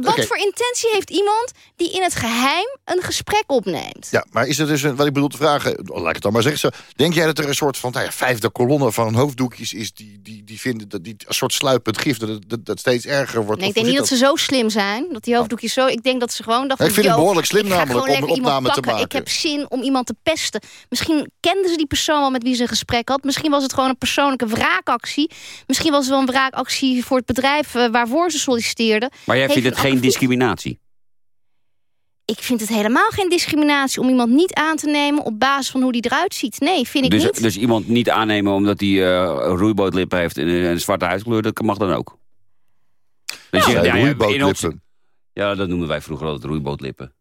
wat oké. voor intentie heeft iemand die in het geheim een gesprek opneemt? Ja, maar is het dus, een- wat ik bedoel te vragen, laat ik het dan maar zeggen. Zo, denk jij dat er een soort van nou ja, vijfde kolonne van hoofddoekjes is... die, die, die vinden dat die een soort sluipend gif, dat dat, dat steeds erger wordt? Nee, ik denk niet dat ze zo slim zijn. Dat die hoofddoekjes zo... Ik denk dat ze gewoon dachten... Ik vind het "Yo, behoorlijk slim namelijk om een opname te pakken. Ik maken." heb zin om iemand te pesten. Misschien kenden ze die persoon wel met wie ze een gesprek had. Misschien was het gewoon een persoonlijke wraakactie. Misschien was het wel een wraakactie voor het bedrijf eh, waarvoor ze solliciteerden. Maar jij vindt het een geen discriminatie? Ik vind het helemaal geen discriminatie om iemand niet aan te nemen op basis van hoe die eruit ziet. Nee, vind ik Dus, niet. dus iemand niet aannemen omdat hij eh roeibootlippen heeft en een zwarte huidskleur, dat mag dan ook? Dus Ja, je- ja, roeibootlippen. Ja, dat noemden wij vroeger altijd roeibootlippen.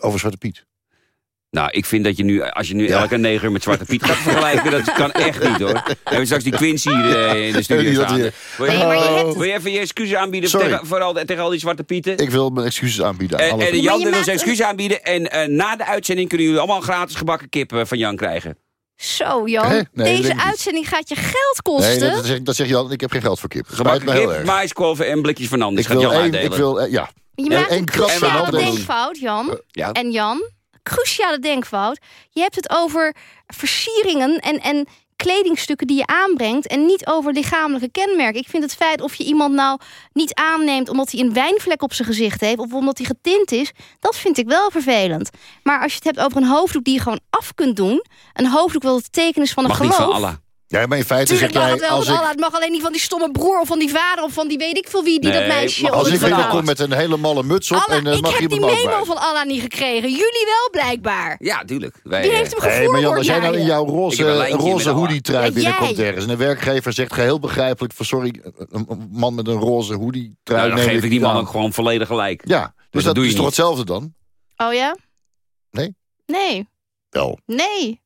Over Zwarte Piet. Nou, ik vind dat je nu, als je nu Ja. elke neger met Zwarte Piet gaat vergelijken, dat kan echt niet hoor. We hebben straks die Quincy hier eh, in de studio staan. hier. Wil je, Nee, maar je hebt- wil je even je excuses aanbieden Sorry. tegen, vooral tegen al die Zwarte Pieten? Ik wil mijn excuses aanbieden. aan En, Jan wil zijn een- excuses aanbieden. En eh, na de uitzending kunnen jullie allemaal gratis gebakken kip eh, van Jan krijgen. Zo, Jan. Nee, Deze uitzending gaat je geld kosten. Nee, dat zeg, dat zeg Jan. Ik heb geen geld voor kip. Gebakken me heel kip, erg. maiskolven en blikjes van Anders. Ik Gaat wil Jan één, ik wil, eh, ja. Je En maakt een cruciale denkfout, Jan. Ja. En Jan, cruciale denkfout. Je hebt het over versieringen en, en kledingstukken die je aanbrengt... en niet over lichamelijke kenmerken. Ik vind het feit of je iemand nou niet aanneemt... omdat hij een wijnvlek op zijn gezicht heeft... of omdat hij getint is, dat vind ik wel vervelend. Maar als je het hebt over een hoofddoek die je gewoon af kunt doen... een hoofddoek wat het teken is van een Mag niet geloof... van Allah. Ja, maar in feite Tuurlijk zeg mag jij... het wel Als ik, Allah. Het mag alleen niet van die stomme broer of van die vader... of van die weet ik veel wie die Nee, dat meisje maar als ik binnenkom met een hele malle muts op... Allah, en, eh, ik mag heb die memo bij. van Allah niet gekregen. Jullie wel blijkbaar. Ja, tuurlijk. Wij, Die eh, heeft hem Nee, maar gevoerd Jan, als jij nou in jouw roze, roze Allah. hoodie trui Ja, binnenkomt jij. ergens... en de werkgever zegt geheel begrijpelijk... van sorry, een, man met een roze hoodie trui... nou, dan geef ik die man ook gewoon volledig gelijk. Ja, dus dat, doe je is toch hetzelfde dan? Oh ja? Nee? Nee. Wel. Nee.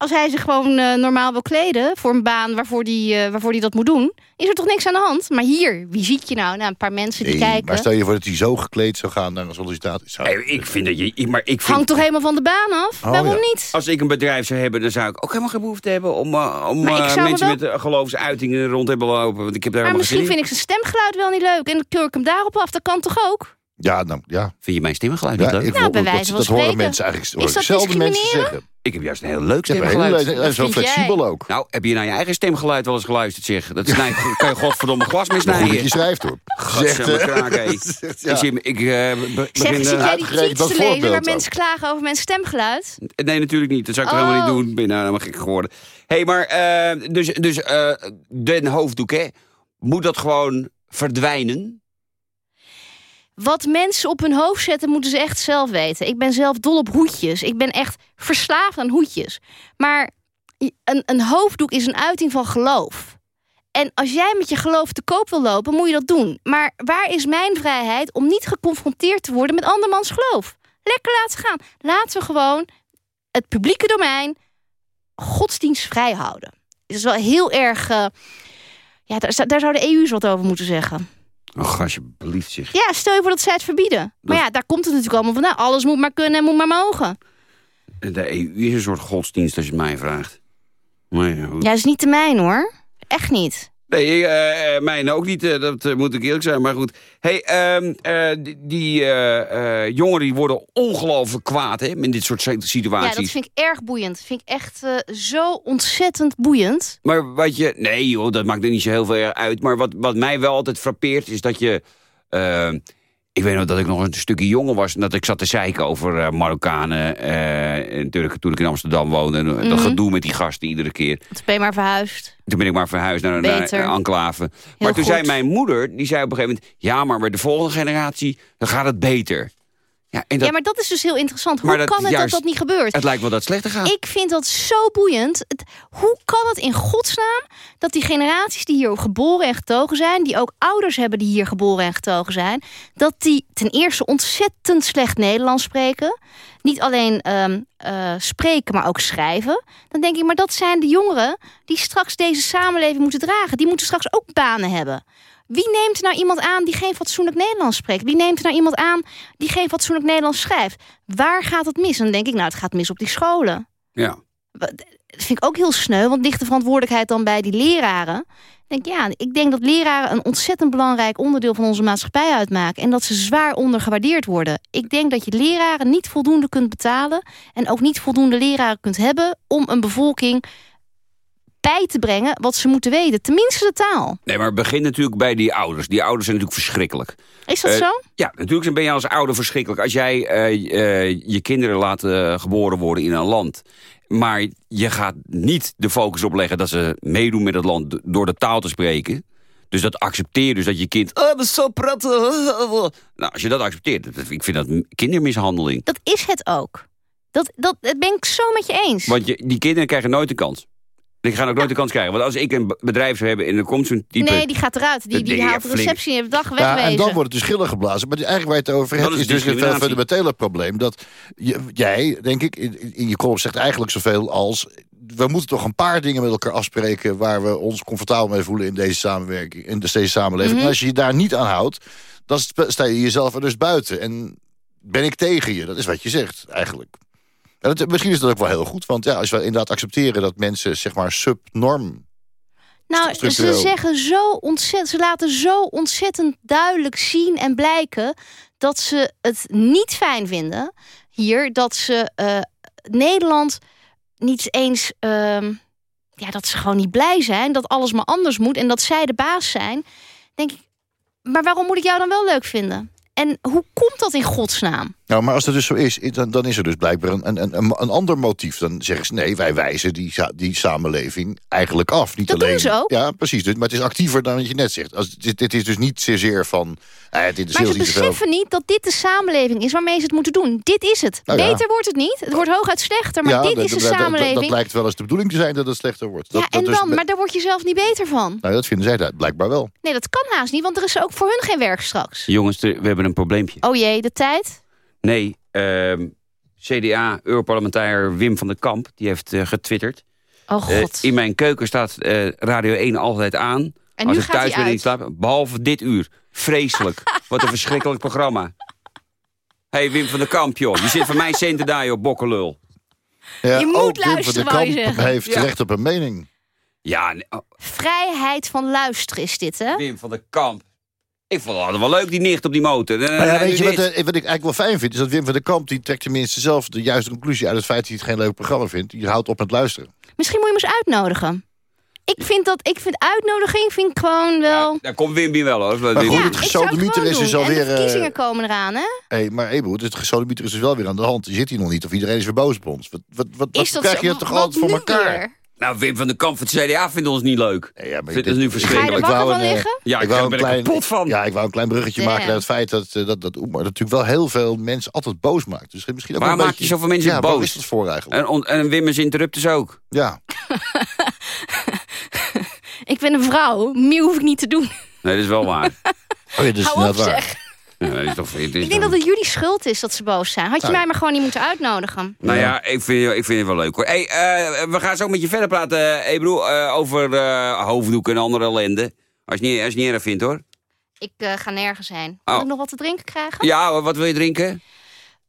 Als hij zich gewoon eh, normaal wil kleden voor een baan waarvoor hij eh, waarvoor die dat moet doen, is er toch niks aan de hand. Maar hier, wie ziet je nou? Nou, een paar mensen die Nee, kijken. maar stel je voor dat hij zo gekleed zou gaan naar een sollicitatie. Zou... Nee, ik vind dat je... Maar ik vind, Hangt toch helemaal van de baan af? Oh, Waarom ja. niet? Als ik een bedrijf zou hebben, dan zou ik ook helemaal geen behoefte hebben... om, eh, om eh, mensen wel- met geloofsuitingen rond te hebben lopen. Want ik heb daar Maar misschien vind ik zijn stemgeluid wel niet leuk. En dan keur ik hem daarop af. Dat kan toch ook? Ja, nou, ja. Vind je mijn stemgeluid ja niet leuk? ik Nou, dat, dat horen mensen eigenlijk Is dat mensen zeggen. Ik heb juist een heel leuk stemgeluid. en zo jij. flexibel ook. Nou, heb je naar je eigen stemgeluid wel eens geluisterd, zeg? Dat snijdt, kan je godverdomme glas Goed dat misnijden. je schrijft hoor. Godsamme eh, ja. Ik, ik eh, be- Zeg, begin... zit eh, jij die tweets dat te lezen waar mensen klagen over mijn stemgeluid? Nee, natuurlijk niet. Dat zou ik helemaal Oh. niet doen. Ik ben nou helemaal gek geworden. Hé, hey, maar dus, dus eh, den hoofddoek, hè? Moet dat gewoon verdwijnen? Wat mensen op hun hoofd zetten, moeten ze echt zelf weten. Ik ben zelf dol op hoedjes. Ik ben echt verslaafd aan hoedjes. Maar een, een hoofddoek is een uiting van geloof. En als jij met je geloof te koop wil lopen, moet je dat doen. Maar waar is mijn vrijheid om niet geconfronteerd te worden met andermans geloof? Lekker laten gaan. Laten we gewoon het publieke domein godsdienstvrij houden. Het is wel heel erg... eh, ja, daar, daar zou de EU wat over moeten zeggen. Och, alsjeblieft, zeg. Ja, stel je voor dat zij het verbieden. Maar ja, daar komt het natuurlijk allemaal vandaan. Alles moet maar kunnen en moet maar mogen. De EU is een soort godsdienst, als je het mij vraagt. Maar ja, goed. Ja, dat is niet de mijn hoor. Echt niet. Nee, eh, mijne ook niet. eh, dat moet ik eerlijk zijn. Maar goed. Hey, ehm, eh, die jongeren die worden ongelooflijk kwaad hè, in dit soort Ja, situaties. dat vind ik erg boeiend. Dat vind ik echt zo ontzettend boeiend. Maar wat je... Nee joh, dat maakt er niet zo heel veel uit. Maar wat, wat mij wel altijd frappeert is dat je... eh, ik weet nog dat ik nog een stukje jonger was... en dat ik zat te zeiken over eh, Marokkanen... eh, en toen, ik, toen ik in Amsterdam woonde. en Dat Mhm. gedoe met die gasten iedere keer. Toen ben je maar verhuisd. Toen ben ik maar verhuisd naar, naar een enclave. maar toen goed. zei mijn moeder... die zei op een gegeven moment... ja, maar bij de volgende generatie... dan gaat het beter. Ja, en dat, Ja, maar dat is dus heel interessant. Hoe dat kan het juist- dat dat niet gebeurt? het lijkt wel dat het slechter gaat. Ik vind dat zo boeiend. Het- hoe kan het in godsnaam dat die generaties die hier geboren en getogen zijn... die ook ouders hebben die hier geboren en getogen zijn... dat die ten eerste ontzettend slecht Nederlands spreken. Niet alleen ehm, eh, spreken, maar ook schrijven. Dan denk ik, maar dat zijn de jongeren die straks deze samenleving moeten dragen. Die moeten straks ook banen hebben. Wie neemt nou iemand aan die geen fatsoenlijk Nederlands spreekt? Wie neemt nou iemand aan die geen fatsoenlijk Nederlands schrijft? Waar gaat het mis? En dan denk ik, nou, het gaat mis op die scholen. Ja. Dat vind ik ook heel sneu, want ligt de verantwoordelijkheid dan bij die leraren? Ik denk, ja, ik denk dat leraren een ontzettend belangrijk onderdeel van onze maatschappij uitmaken. En dat ze zwaar ondergewaardeerd worden. Ik denk dat je leraren niet voldoende kunt betalen. En ook niet voldoende leraren kunt hebben om een bevolking bij te brengen wat ze moeten weten. Tenminste de taal. Nee, maar het begint natuurlijk bij die ouders. Die ouders zijn natuurlijk verschrikkelijk. Is dat Eh, zo? Ja, natuurlijk ben je als ouder verschrikkelijk. Als jij eh, eh, je kinderen laat geboren worden in een land... maar je gaat niet de focus op leggen dat ze meedoen met het land... door de taal te spreken... Dus dat accepteer dus dat je kind... Oh, dat is zo prettig. Nou, als je dat accepteert, ik vind dat kindermishandeling. Dat is het ook. Dat, dat, dat ben ik zo met je eens. Want je, die kinderen krijgen nooit een kans. Die gaan ook nooit de kans krijgen. Want als ik een bedrijf zou hebben en er komt zo'n type... Nee, die gaat eruit. Die, die haalt ja, de receptie en de dag Ja, wegwezen. en dan wordt het dus schillen geblazen. Maar eigenlijk waar je het over Dat hebt, is is dus een veel discriminatie. fundamenteler probleem. Dat je, jij, denk ik, in, in je column zegt eigenlijk zoveel als... we moeten toch een paar dingen met elkaar afspreken... waar we ons comfortabel mee voelen in deze samenwerking, in deze samenleving. Mhm. En als je je daar niet aan houdt, dan st- sta je jezelf er dus buiten. En ben ik tegen je, dat is wat je zegt, eigenlijk. Dat, misschien is dat ook wel heel goed. Want ja, als we inderdaad accepteren dat mensen zeg maar subnorm... Nou, ze zeggen zo ontzettend, ze laten zo ontzettend duidelijk zien en blijken dat ze het niet fijn vinden hier dat ze eh, Nederland niet eens, ehm, ja, dat ze gewoon niet blij zijn dat alles maar anders moet en dat zij de baas zijn. Denk ik, maar waarom moet ik jou dan wel leuk vinden? En hoe komt dat in godsnaam? Nou, maar als dat dus zo is, dan, dan is er dus blijkbaar een, een, een, een ander motief. Dan zeggen ze, nee, wij wijzen die, die samenleving eigenlijk af. Niet Dat doen alleen, ze ook. Ja, precies. Dus, maar het is actiever dan wat je net zegt. Als, dit, dit is dus niet zozeer van... Eh, dit is Maar heel ze beseffen niet dat dit de samenleving is waarmee ze het moeten doen. Dit is het. Nou ja. Beter wordt het niet. Het wordt hooguit slechter, maar Ja, dit dat- is de dat- dat- dat- samenleving. Dat, lijkt wel eens de bedoeling te zijn dat het slechter wordt. Dat, ja, dat en is dan? Maar daar word je zelf niet beter van. Nou, dat vinden zij daar blijkbaar wel. Nee, dat kan haast niet, want er is ook voor hun geen werk straks. Jongens, we hebben een probleempje. Oh jee, de tijd? Nee, ehm, CDA-europarlementariër Wim van der Kamp... die heeft eh, getwitterd. Oh Eh, god. in mijn keuken staat eh, Radio 1 altijd aan. En als nu ik gaat thuis ben niet uit. slaap. Behalve dit uur. Vreselijk. Wat een verschrikkelijk programma. hey, Wim van der Kamp, joh. Je zit van mij centen daar, joh, bokkelul. Ja, Je moet ook Wim van luisteren, der wou je Kamp zeggen. heeft Ja. recht op een mening. Ja, nee, oh, Vrijheid van luisteren is dit, hè? Wim van der Kamp. Ik vond het wel leuk, die nicht op die motor. Eh, ja, weet je wat, eh, wat ik eigenlijk wel fijn vind? Is dat Wim van der Kamp, die trekt tenminste zelf de juiste conclusie uit het feit dat hij het geen leuk programma vindt. Die houdt op met luisteren. Misschien moet je hem eens uitnodigen. Ik vind dat, ik vind uitnodiging vind ik gewoon wel... Daar komt Wim weer wel, hoor. Maar goed, Ja, het gesodemieter is dus doen. En alweer, de eh, verkiezingen komen eraan, hè? Hé, maar Ebo, het gesodemieter is dus wel weer aan de hand. Die zit hier nog niet of iedereen is weer boos op ons. Wat, wat, wat, krijg je toch altijd voor elkaar? Nou, Wim van der Kamp van het CDA vindt ons niet leuk. Ja, maar Vindt dit- nu ik- Ga je verschrikkelijk. er Ik wou een, eh, liggen? Ja, ik wou ben er kapot van. Ja, ik wou een klein bruggetje maken naar het feit dat, eh, dat, dat Oemar natuurlijk wel heel veel mensen altijd boos maakt. Dus misschien ook Waar een maak je beetje- zoveel mensen ja, boos? Waar is dat voor eigenlijk? En, en Wim is interruptus ook. Ja, Ik ben een vrouw. Meer hoef ik niet te doen. Nee, dat is wel waar. oh, ja, dat is Hou op, waar. zeg. Ja, dat is toch, Ik denk dat het jullie schuld is dat ze boos zijn. Had je Nou. mij maar gewoon niet moeten uitnodigen. Nou ja, ik vind, ik vind het wel leuk hoor. Hey, eh, we gaan zo met je verder praten, Ebro, eh over eh hoofddoeken en andere ellende. Als je, niet, als je het niet erg vindt hoor. Ik eh, ga nergens heen. Moet Oh. ik nog wat te drinken krijgen? Ja, wat wil je drinken?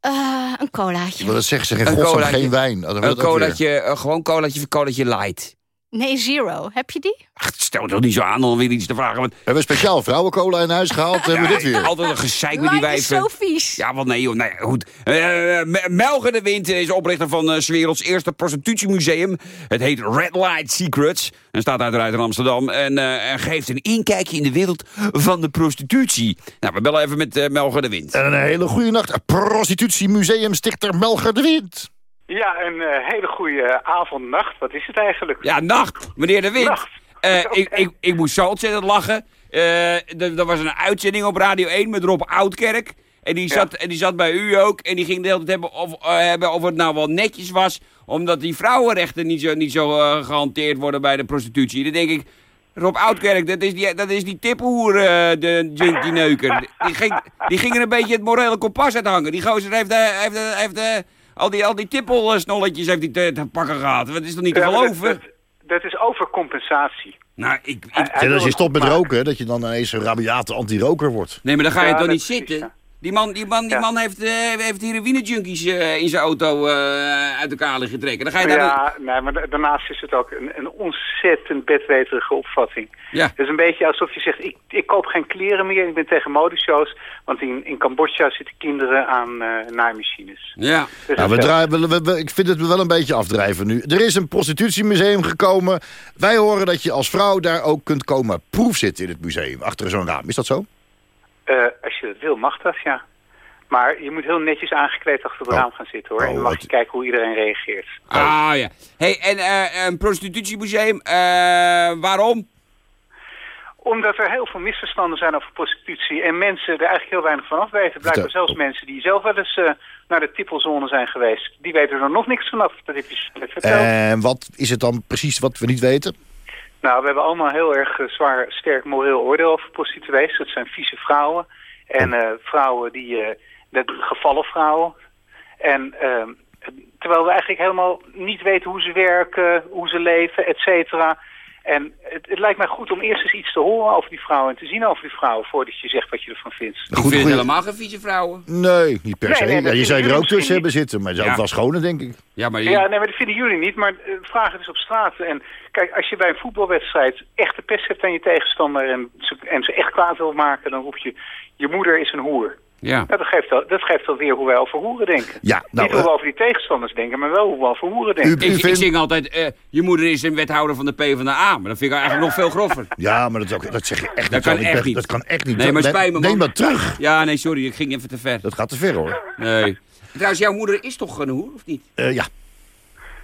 Eh, een Ik colaatje. wil het zeggen, zeg in Een godsnaam colaatje. geen wijn. Een colaatje, gewoon colaatje, of colaatje light. Nee, zero. Heb je die? Ach, stel toch niet zo aan om weer iets te vragen. Want, We hebben speciaal vrouwencola in huis gehaald. hebben we dit weer. Altijd een gezeik met die wijven. zo vies. Ja, want nee, joh, nee, goed. Eh, Me- Melger de Wind is oprichter van eh, 's werelds eerste prostitutiemuseum. Het heet Red Light Secrets. En staat uiteraard in Amsterdam. En, eh, en geeft een inkijkje in de wereld van de prostitutie. Nou, we bellen even met Melger de Wind. En een hele goede nacht. Prostitutiemuseumstichter Melger de Wind. Ja, een eh, hele goede avond, nacht. Wat is het eigenlijk? Ja, nacht, meneer de Wind. Eh, ik, ik, ik moest zo ontzettend lachen. Eh, er was een uitzending op Radio 1 met Rob Oudkerk. En die, zat, en die zat bij u ook. En die ging de hele tijd hebben of, hebben of het nou wel netjes was. Omdat die vrouwenrechten niet zo, niet zo eh, gehanteerd worden bij de prostitutie. Dan denk ik, Rob Oudkerk, dat is die, dat is die tippenhoer, de junkie-neuker. Die ging, die ging er een beetje het morele kompas uit hangen. Die gozer heeft, heeft, heeft eh, al die, al die tippelsnolletjes heeft hij te, te pakken gehad. Wat is dat niet te Ja, geloven? Dat, dat, dat is overcompensatie. Nou, ik, ik, Hij- hij En als je stopt met roken, dat je dan ineens een rabiate anti-roker wordt. nee, maar dan ga je Ja, toch dat niet precies, zitten? Die man, die man, die Ja. man heeft, eh heeft heroïne-junkies eh, in zijn auto eh, uit elkaar liggen trekken. Dan ga je daar... Ja, nee, maar da- daarnaast is het ook een, een ontzettend bedweterige opvatting. Ja. Het is een beetje alsof je zegt, ik, ik koop geen kleren meer, ik ben tegen modeshows. Want in, in Cambodja zitten kinderen aan eh naaimachines. Ja. Dus Nou, we draaien, we, we- we- ik vind het wel een beetje afdrijven nu. Er is een prostitutiemuseum gekomen. Wij horen dat je als vrouw daar ook kunt komen proefzitten in het museum. Achter zo'n raam. Is dat zo? Eh, als je dat wil, mag dat, ja. Maar je moet heel netjes aangekleed achter het Oh. raam gaan zitten, hoor. Oh, en dan mag wat- je kijken hoe iedereen reageert. Ah, ja. hey, en eh, een prostitutiemuseum, eh, waarom? Omdat er heel veel misverstanden zijn over prostitutie en mensen er eigenlijk heel weinig van af weten. Blijkbaar Vertel. zelfs mensen die zelf wel eens eh, naar de tippelzone zijn geweest. Die weten er nog niks vanaf. Dat heb je zo net verteld. En wat is het dan precies wat we niet weten? Nou, we hebben allemaal heel erg eh, zwaar, sterk moreel oordeel over prostituees. Dat zijn vieze vrouwen. En eh, vrouwen die, de gevallen vrouwen. En eh, terwijl we eigenlijk helemaal niet weten hoe ze werken, hoe ze leven, et cetera. En het, het lijkt mij goed om eerst eens iets te horen over die vrouwen en te zien over die vrouwen voordat je zegt wat je ervan vindt. Ik vind het helemaal geen vieze vrouwen. Nee, niet per Nee, se. nee, ja, je zou er ook tussen hebben zitten, maar ze Ja. ook wel schone, denk ik. Ja, maar... Ja, nee, maar dat vinden jullie niet. Maar eh, vraag het eens op straat. En kijk, als je bij een voetbalwedstrijd echte pest hebt aan je tegenstander en ze, en ze echt kwaad wil maken, dan roep je, je moeder is een hoer. Ja. Nou, dat, geeft al, dat geeft alweer hoe wij over hoeren denken. Ja, nou, niet hoe we eh, over die tegenstanders denken, maar wel hoe we over hoeren denken. U- Ik, ik zing altijd, eh, je moeder is een wethouder van de PvdA. Maar dat vind ik eigenlijk nog veel groffer. Ja, maar dat, is ook, dat zeg je echt Dat niet. kan echt ben- niet. Dat kan echt niet. Nee, maar Neem- spijt me, man. Neem dat terug. Ja, nee, sorry, ik ging even te ver. Dat gaat te ver, hoor. Nee. Trouwens, jouw moeder is toch een hoer, of niet? Eh, ja.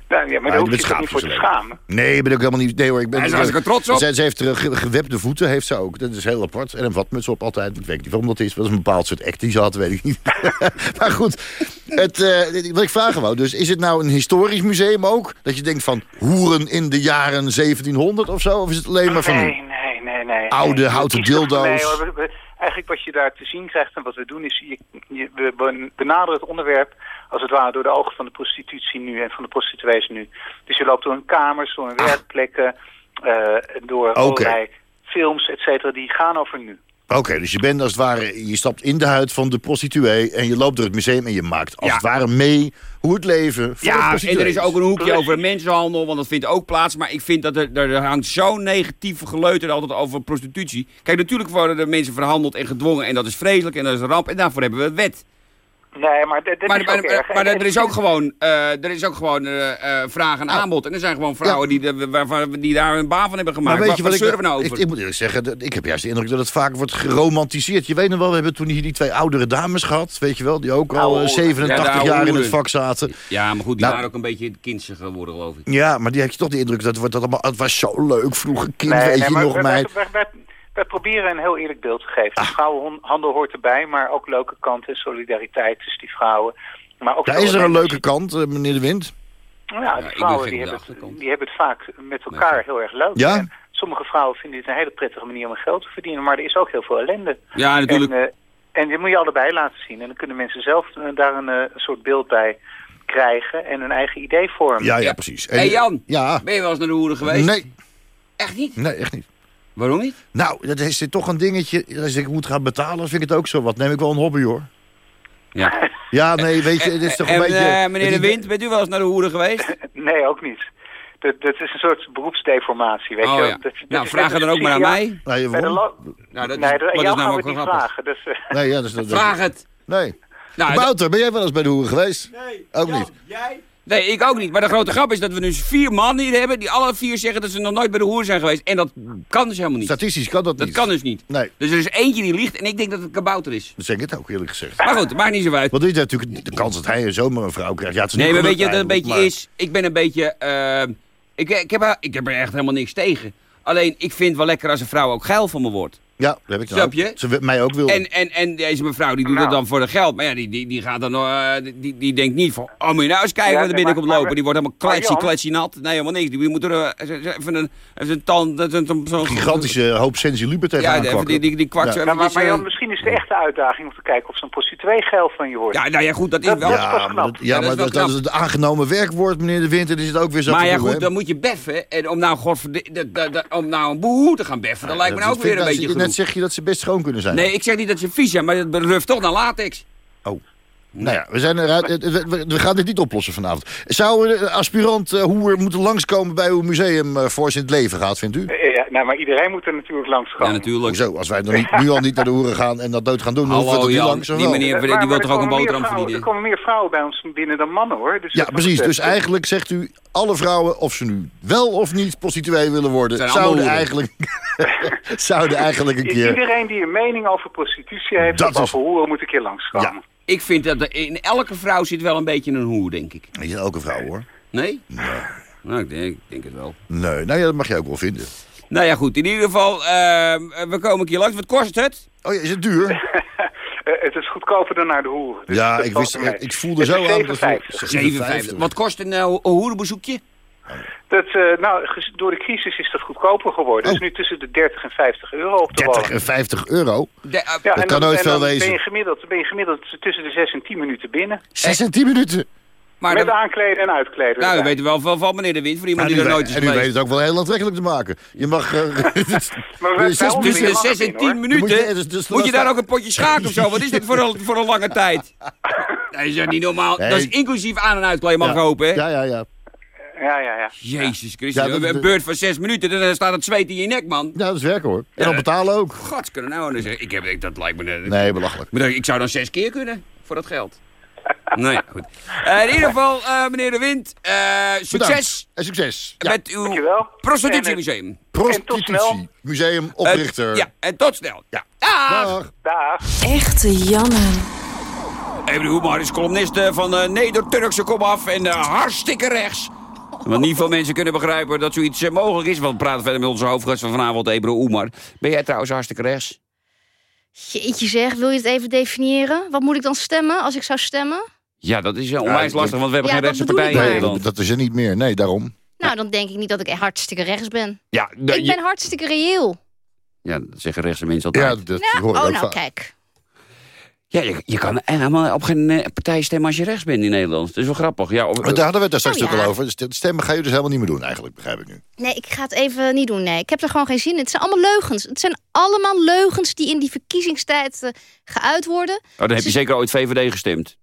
Nou, ja, maar Ah, daar je hoef je bent zich niet voor te schamen. Nee, ik ben ook helemaal niet... Nee hoor, ik ben... Is er trots op. Ze, ze heeft er ge- gewebde voeten, heeft ze ook. Dat is heel apart. En een watmuts op altijd. Ik weet niet waarom dat is. Dat is een bepaald soort act die ze had, weet ik niet. maar goed, het, eh, wat ik vragen wou. Dus is het nou een historisch museum ook? Dat je denkt van hoeren in de jaren 1700 of zo? Of is het alleen maar van? Nee, nee, nee, nee. Oude nee. houten dildo's. Nee, hoor, we- we- eigenlijk wat je daar te zien krijgt en wat we doen is... Je, je, we ben- benaderen het onderwerp als het ware door de ogen van de prostitutie nu en van de prostituees nu. Dus je loopt door een kamers, door een werkplekken, eh, door allerlei films, et cetera, die gaan over nu. Oké, dus je bent als het ware... Je stapt in de huid van de prostituee... en je loopt door het museum en je maakt als Ja. het ware mee... hoe het leven de Ja, en er is ook een hoekje over mensenhandel, want dat vindt ook plaats. Maar ik vind dat er, er hangt zo'n negatieve geleuter altijd over prostitutie. Kijk, natuurlijk worden er mensen verhandeld en gedwongen en dat is vreselijk en dat is een ramp. En daarvoor hebben we het wet. Nee, maar dit dit Maar, is maar, ook maar, erg. maar En- er is ook gewoon, eh, er is ook gewoon eh, eh, vraag en aanbod. En er zijn gewoon vrouwen die, de, waarvan, die daar een baan van hebben gemaakt. Maar weet je Waar- wat waar ik, surfen nou ik, over? ik moet eerlijk zeggen, dat- ik heb juist de indruk dat het vaak wordt geromantiseerd. Je weet nog wel, we hebben toen hier die twee oudere dames gehad, weet je wel, die ook al Oude eh, hoeren. 87 Ja, de oude jaar in het vak zaten. ja, maar goed, die Nou- waren ook een beetje kindsig geworden, geloof ik. Ja, maar die had je toch de indruk dat wordt dat allemaal, het was zo leuk vroeger kind, Nee, weet nee, je maar nog, meid. Wij, wij proberen een heel eerlijk beeld te geven. Ah. De vrouwenhandel hoort erbij, maar ook leuke kanten, solidariteit tussen die vrouwen. Maar ook Daar is er een leuke kant, eh, meneer De Wind. Ja, Ja, die vrouwen die hebben, het, die hebben het vaak met elkaar heel erg leuk. Ja? En sommige vrouwen vinden dit een hele prettige manier om geld te verdienen, maar er is ook heel veel ellende. Ja, natuurlijk. En, eh, en die moet je allebei laten zien. En dan kunnen mensen zelf eh, daar een, soort beeld bij krijgen en hun eigen idee vormen. Ja, ja, Ja. precies. Hé hey Jan, Ja, ben je wel eens naar de hoeren geweest? nee, Echt niet? nee, echt niet. Waarom niet? Nou, dat is toch een dingetje. Als ik moet gaan betalen, vind ik het ook zo wat. Neem ik wel een hobby, hoor. Ja. Ja, nee, weet je, het is toch een en, beetje... eh, meneer De Wind, bent u wel eens naar de hoeren geweest? Nee, ook niet. Dat, dat is een soort beroepsdeformatie, weet Oh, je ja. Dat- dat Nou, is vraag net het dan ook maar aan mij. Nee, Bij de waarom? Nou, dat nee, is, dat, is namelijk wel grappig. vragen. Dus, eh, Nee, ja, dus dat, dat- Vraag het. Nee. Nou, Wouter, ben jij wel eens bij de hoeren geweest? Nee. Ook niet? Nee, ik ook niet. Maar de grote grap is dat we nu vier mannen hier hebben... die alle vier zeggen dat ze nog nooit bij de hoer zijn geweest. En dat kan dus helemaal niet. Statistisch kan dat Dat niet. kan dus niet. Nee, Dus er is eentje die liegt en ik denk dat het kabouter is. dat zeg ik het ook eerlijk gezegd. Maar goed, maakt niet zo uit. Want dit is natuurlijk de kans dat hij zomaar een vrouw krijgt. Ja, het is Nee, niet maar weet je wat het een beetje is? Ik ben een beetje... eh, ik, ik, heb, ik heb er echt helemaal niks tegen. Alleen, ik vind het wel lekker als een vrouw ook geil van me wordt. Ja, dat heb ik dan Snap ook. je? Ze wil- mij ook wil. En, en, en deze mevrouw die doet Nou. het dan voor de geld. Maar ja, die, die, die gaat dan eh, die, die denkt niet van... Oh, moet je nou eens kijken Ja, wat er binnenkomt maar- lopen. Die wordt helemaal kletsie, kletsie nat. Nee, helemaal niks. Die moet er eh, even een, even een tand... Zo'n zo'n- gigantische hoop sensiluper Ja, tegenaan even kwakken. die, die, die Ja. nou, maar, maar Jan, misschien is de echte uitdaging om te kijken of zo'n prostituee geil van je wordt. Ja, nou ja, goed, dat is Dat- wel... dat is pas Ja, knap. maar, dat, ja, Ja, dat is maar dat, is het aangenomen werkwoord, meneer De Winter. Dan is het ook weer zo Maar ja, goed, dan moet je beffen. En om nou, om nou een boehoe te gaan beffen, dat lijkt me nou ook weer een beetje Net zeg je dat ze best schoon kunnen zijn. Nee, ik zeg niet dat ze vies zijn, maar het beruft toch naar latex. Nou ja, we, zijn eruit, we, we- gaan dit niet oplossen vanavond. Zou een aspirant uh, hoer moeten langskomen bij uw museum uh, voor ze in het leven gaat, vindt u? Eh, Ja, nou, maar iedereen moet er natuurlijk langs gaan. Ja, natuurlijk. Hoezo? Als wij nog niet, nu al niet naar de hoeren gaan en dat dood gaan doen, dan hoeven we toch niet Jan, langs? die wel? meneer Eh, die maar- wil maar toch er ook een boterham verdienen? Er komen meer vrouwen bij ons binnen dan mannen, hoor. Dus Ja, precies. Dus eh, eigenlijk zegt u, alle vrouwen, of ze nu wel of niet prostituee willen worden, zouden eigenlijk, zouden eigenlijk een keer... Iedereen die een mening over prostitutie heeft, Dat of is- over hoeren, moet een keer langskomen. Ja. Ik vind dat er in elke vrouw zit wel een beetje een hoer, denk ik. Niet elke vrouw hoor. Nee? Nou, ik denk, ik denk het wel. Nee, nou ja, dat mag je ook wel vinden. Nou ja, goed. In ieder geval, ehm, we komen een keer langs. Wat kost het? Oh ja, is het duur? Eh, het is goedkoper dan naar de hoeren. Dus ja, ik, wist, ik, ik voelde Het zo aan... dat- 57. 57. Wat kost een, een hoerenbezoekje? Dat, eh, nou, door de crisis is dat goedkoper geworden. Oh. Dus nu tussen de 30 en 50 euro op de 30 wallen. en 50 euro? De, eh, Ja, Dat en kan dan, nooit veel dan wezen. Ben je, gemiddeld, ben je gemiddeld tussen de 6 en 10 minuten binnen. 6 en 10 minuten? Maar Met dan- aankleden en uitkleden. nou, we weten wel van, van meneer De Wind, voor iemand die er weet, nooit is en u weet het ook wel heel aantrekkelijk te maken. Je mag... Maar dus zes Tussen de mag 6 het en in, 10 hoor. minuten moet je- dus- dus moet je dan daar ook een potje schaken of zo? Wat is dit voor een, voor een lange tijd? Dat is niet normaal. Nee. Dat is inclusief aan- en uitkleden mag Ja. hopen, hè? Ja, ja, ja. Ja, ja, ja. Jezus Christus, Ja, dat- een beurt van 6 minuten, dan staat het zweet in je nek, man. Ja, dat is werken hoor. En Ja, dan betalen ook. God, kunnen nou nou zeggen. Ik heb, ik, dat lijkt me... net- Nee, belachelijk. Maar Ik zou dan zes keer kunnen voor dat geld. Nou ja, goed. Eh, in ieder geval, eh, meneer De Wind, eh, succes Bedankt. En succes. Ja. met uw prostitutiemuseum. En tot snel. Prostitutie. Museum oprichter. Ja, en tot snel. Ja. Dag! Dag. Echte Janne. Even de Hoemar is columnist van uh, Neder-Turkse komaf en eh, hartstikke rechts. Want niet veel mensen kunnen begrijpen dat zoiets eh, mogelijk is. Want we praten verder met onze hoofdgast van vanavond, Ebro Oemar. Ben jij trouwens hartstikke rechts? Jeetje zeg, wil je het even definiëren? Wat moet ik dan stemmen als ik zou stemmen? Ja, dat is eh, onwijs Ja, lastig, want we hebben Ja, geen rechtse bedoel ik partij in. Nederland. Dat is er niet meer. Nee, daarom. Nou, dan denk ik niet dat ik hartstikke rechts ben. Ja, de- Ik je- ben hartstikke reëel. ja, dat zeggen rechtse mensen altijd. Ja, dat Ja, hoor oh, ook nou vaak. kijk. Ja, je, je kan helemaal op geen eh, partij stemmen als je rechts bent in Nederland. Dat is wel grappig. Ja, Maar daar hadden we het daar straks Oh, al over. Dus Stemmen ga je dus helemaal niet meer doen, eigenlijk, begrijp ik nu. Nee, ik ga het even niet doen. Nee, ik heb er gewoon geen zin in. Het zijn allemaal leugens. Het zijn allemaal leugens die in die verkiezingstijd eh, geuit worden. oh, dan heb je Dus- zeker ooit VVD gestemd.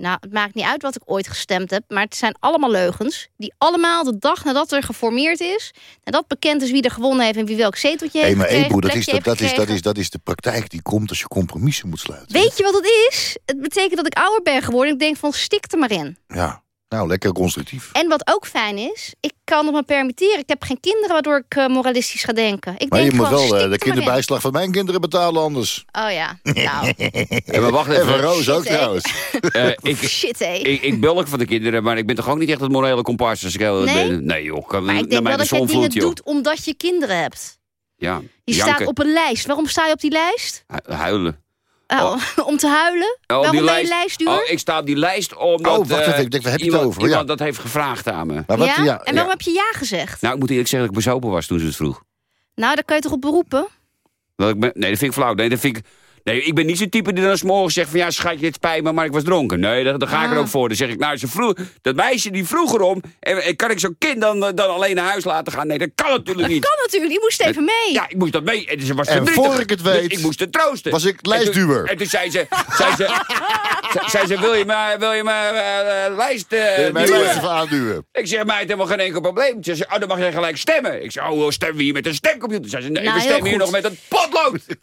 Nou, het maakt niet uit wat ik ooit gestemd heb, maar het zijn allemaal leugens. Die allemaal de dag nadat er geformeerd is, nadat bekend is wie er gewonnen heeft en wie welk zeteltje Hé, heeft maar gekregen, Ebo, dat is, plekje dat, is, dat, is, dat is de praktijk die komt als je compromissen moet sluiten. Weet je wat het is? Het betekent dat ik ouder ben geworden. Ik denk van, stik er maar in. Ja, nou, lekker constructief. En wat ook fijn is, ik kan het me permitteren. Ik heb geen kinderen waardoor ik eh, moralistisch ga denken. Ik Maar denk je moet wel eh, de er in. kinderbijslag van mijn kinderen betalen anders. Oh ja, nou, Hey, maar wacht En even. van Roos Shit, ook trouwens. Eh, ik, shit hé. ik, ik bulk van de kinderen, maar ik ben toch ook niet echt het morele kompas als ik heel Nee? ben. Nee joh, kan, Maar ik naar denk wel dat jij zon dingen joh. doet omdat je kinderen hebt. Ja, Je janken, staat op een lijst. Waarom sta je op die lijst? hu- huilen. Oh, om te huilen? Oh, Waarom die je lijstduur? Oh, ik sta op die lijst omdat... Oh, wacht eh, even, ik denk, waar heb je het iemand? Ja. Dat heeft gevraagd aan me. Maar wat, ja? ja, en waarom ja. heb je ja gezegd? Nou, ik moet eerlijk zeggen dat ik bezopen was toen ze het vroeg. Nou, daar kan je toch op beroepen? Dat ik nee, dat vind ik flauw. Nee, dat vind ik... Nee, ik ben niet zo'n type die dan 's morgens zegt van ja, schatje, het spijt me, maar ik was dronken. Nee, daar, daar ga ik er Ah. ook voor. Dan zeg ik, nou, ze vroeg, dat meisje die vroeg erom, en, en kan ik zo'n kind dan, dan alleen naar huis laten gaan? Nee, dat kan natuurlijk niet. Kan natuurlijk, die moest even mee. Ja, ik moest dat mee. En ze was En voor ik het Dus weet, ik moest het troosten. was ik En toen- lijstduwer. En toen, zei ze, zei ze, ze- zei ze, wil je me, wil je me eh, eh, lijst Kun je wel even aanduwen? Ik zeg, meid, helemaal geen enkel probleem. Ze zei, oh, dan mag je gelijk stemmen. Ik zei, oh, stemmen we hier met een stemcomputer? Ze zei, nee, Nou, we stemmen hier nog met een potlood.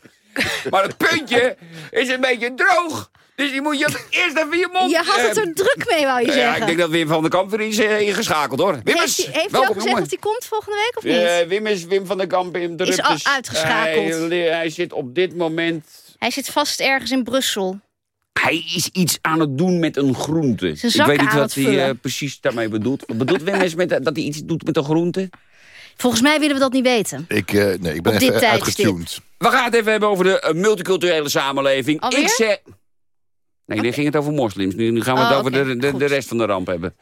maar het puntje is een beetje droog. Dus die moet je eerst even je mond... Je had het eh, er druk mee, wou je ja, zeggen. ik denk dat Wim van der Kamp weer is eh, ingeschakeld, hoor. Wimmers, heeft hij, heeft hij gezegd jongen. dat hij komt volgende week of niet? Eh, Wim is Wim van der Kamp in de Is al uitgeschakeld. Hij, hij zit op dit moment... Hij zit vast ergens in Brussel. Hij is iets aan het doen met een groente. Zijn Ik weet niet wat hij eh, precies daarmee bedoelt. Bedoelt Wim eens met, dat hij iets doet met een groente? Volgens mij willen we dat niet weten. Ik, eh, nee, ik ben even uitgetuned. We gaan het even hebben over de eh, multiculturele samenleving. Alweer? Ik zeg... Nee, nu ging het over moslims. Nu, nu gaan we het Oh, over de, de, de rest van de ramp hebben.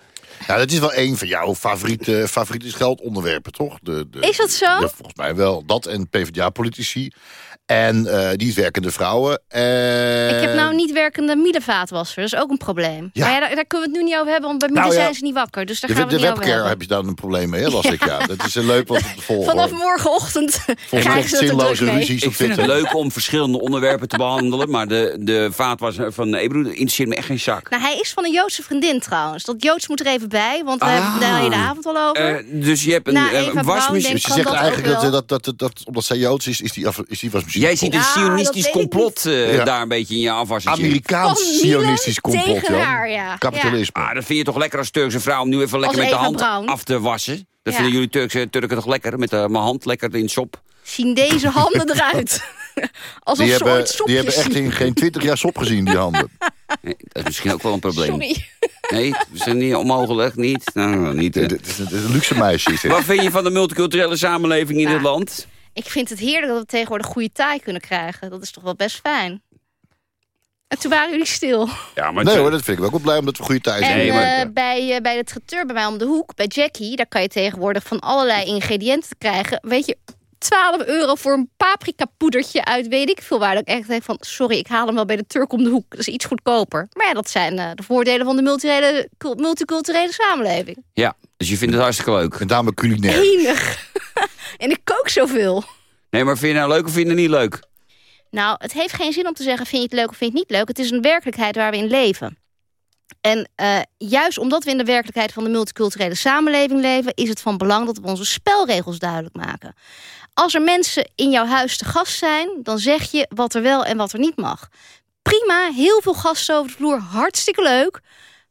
Nou, dat is wel een van jouw favoriete, favoriete geldonderwerpen, toch? De, de, Is dat zo? Ja, volgens mij wel. Dat en PvdA-politici. En eh niet werkende vrouwen. En... Ik heb nou niet werkende middenvaatwasser. Dat is ook een probleem. Ja. Maar ja, daar, daar kunnen we het nu niet over hebben, want bij midden Nou ja. zijn ze niet wakker. Dus daar De, gaan we de het niet over webcare hebben. heb je daar een probleem mee, hè, las ik. Ja. Dat is een leuk wat te volgen. Vanaf morgenochtend Volgens krijgen ze het zinloze ruzies op Ik vind het leuk om verschillende onderwerpen te behandelen. Maar de, de vaatwas van Ebro interesseert me echt geen zak. Nou, hij is van een Joodse vriendin trouwens. Dat Joods moet er even bij, want we Ah. hebben daar je de avond al over. Eh, dus je hebt een, eh, Braun wasmachine. Dus je zegt eigenlijk dat, dat, dat, dat, dat omdat zij Joods is, is die, is die wasmachine. Jij ziet een sionistisch complot eh, Ja. daar een beetje in je afwassen. zitten. Amerikaans sionistisch complot, tegen Jan. haar, ja. Kapitalisme. Ah, dat vind je toch lekker als Turkse vrouw om nu even lekker Als met de hand af te wassen? Dat Ja. vinden jullie Turkse, Turken toch lekker? Met eh, mijn hand lekker in sop. Zien deze handen eruit. Alsof Die ze hebben, ooit sopjes die hebben echt in geen twintig jaar sop gezien, die handen. Nee, dat is misschien ook wel een probleem. Sorry. Nee, we zijn niet onmogelijk, niet. Nou, niet. Het is een, luxe meisje. Wat vind je van de multiculturele samenleving in Ja. dit land? Ik vind het heerlijk dat we tegenwoordig goede taai kunnen krijgen. Dat is toch wel best fijn. En toen waren jullie stil. Ja, maar Nee hoor, dat vind ik wel ook blij omdat we goede En. Nee, maar- eh, bij, eh, bij de traiteur bij mij om de hoek, bij Jackie... daar kan je tegenwoordig van allerlei ingrediënten krijgen. Weet je, 12 euro voor een paprika poedertje uit weet ik veel waar. Dat ik echt denk van, sorry, ik haal hem wel bij de Turk om de hoek. Dat is iets goedkoper. Maar ja, dat zijn eh, de voordelen van de multiculturele, multiculturele samenleving. Ja, dus je vindt het hartstikke leuk. Met name culinair. Enig. en ik kook zoveel. Nee, maar vind je nou leuk of vind je het niet leuk? Nou, het heeft geen zin om te zeggen, vind je het leuk of vind je het niet leuk. Het is een werkelijkheid waar we in leven. En eh, juist omdat we in de werkelijkheid van de multiculturele samenleving leven... is het van belang dat we onze spelregels duidelijk maken. Als er mensen in jouw huis te gast zijn... dan zeg je wat er wel en wat er niet mag. Prima, heel veel gasten over de vloer, hartstikke leuk.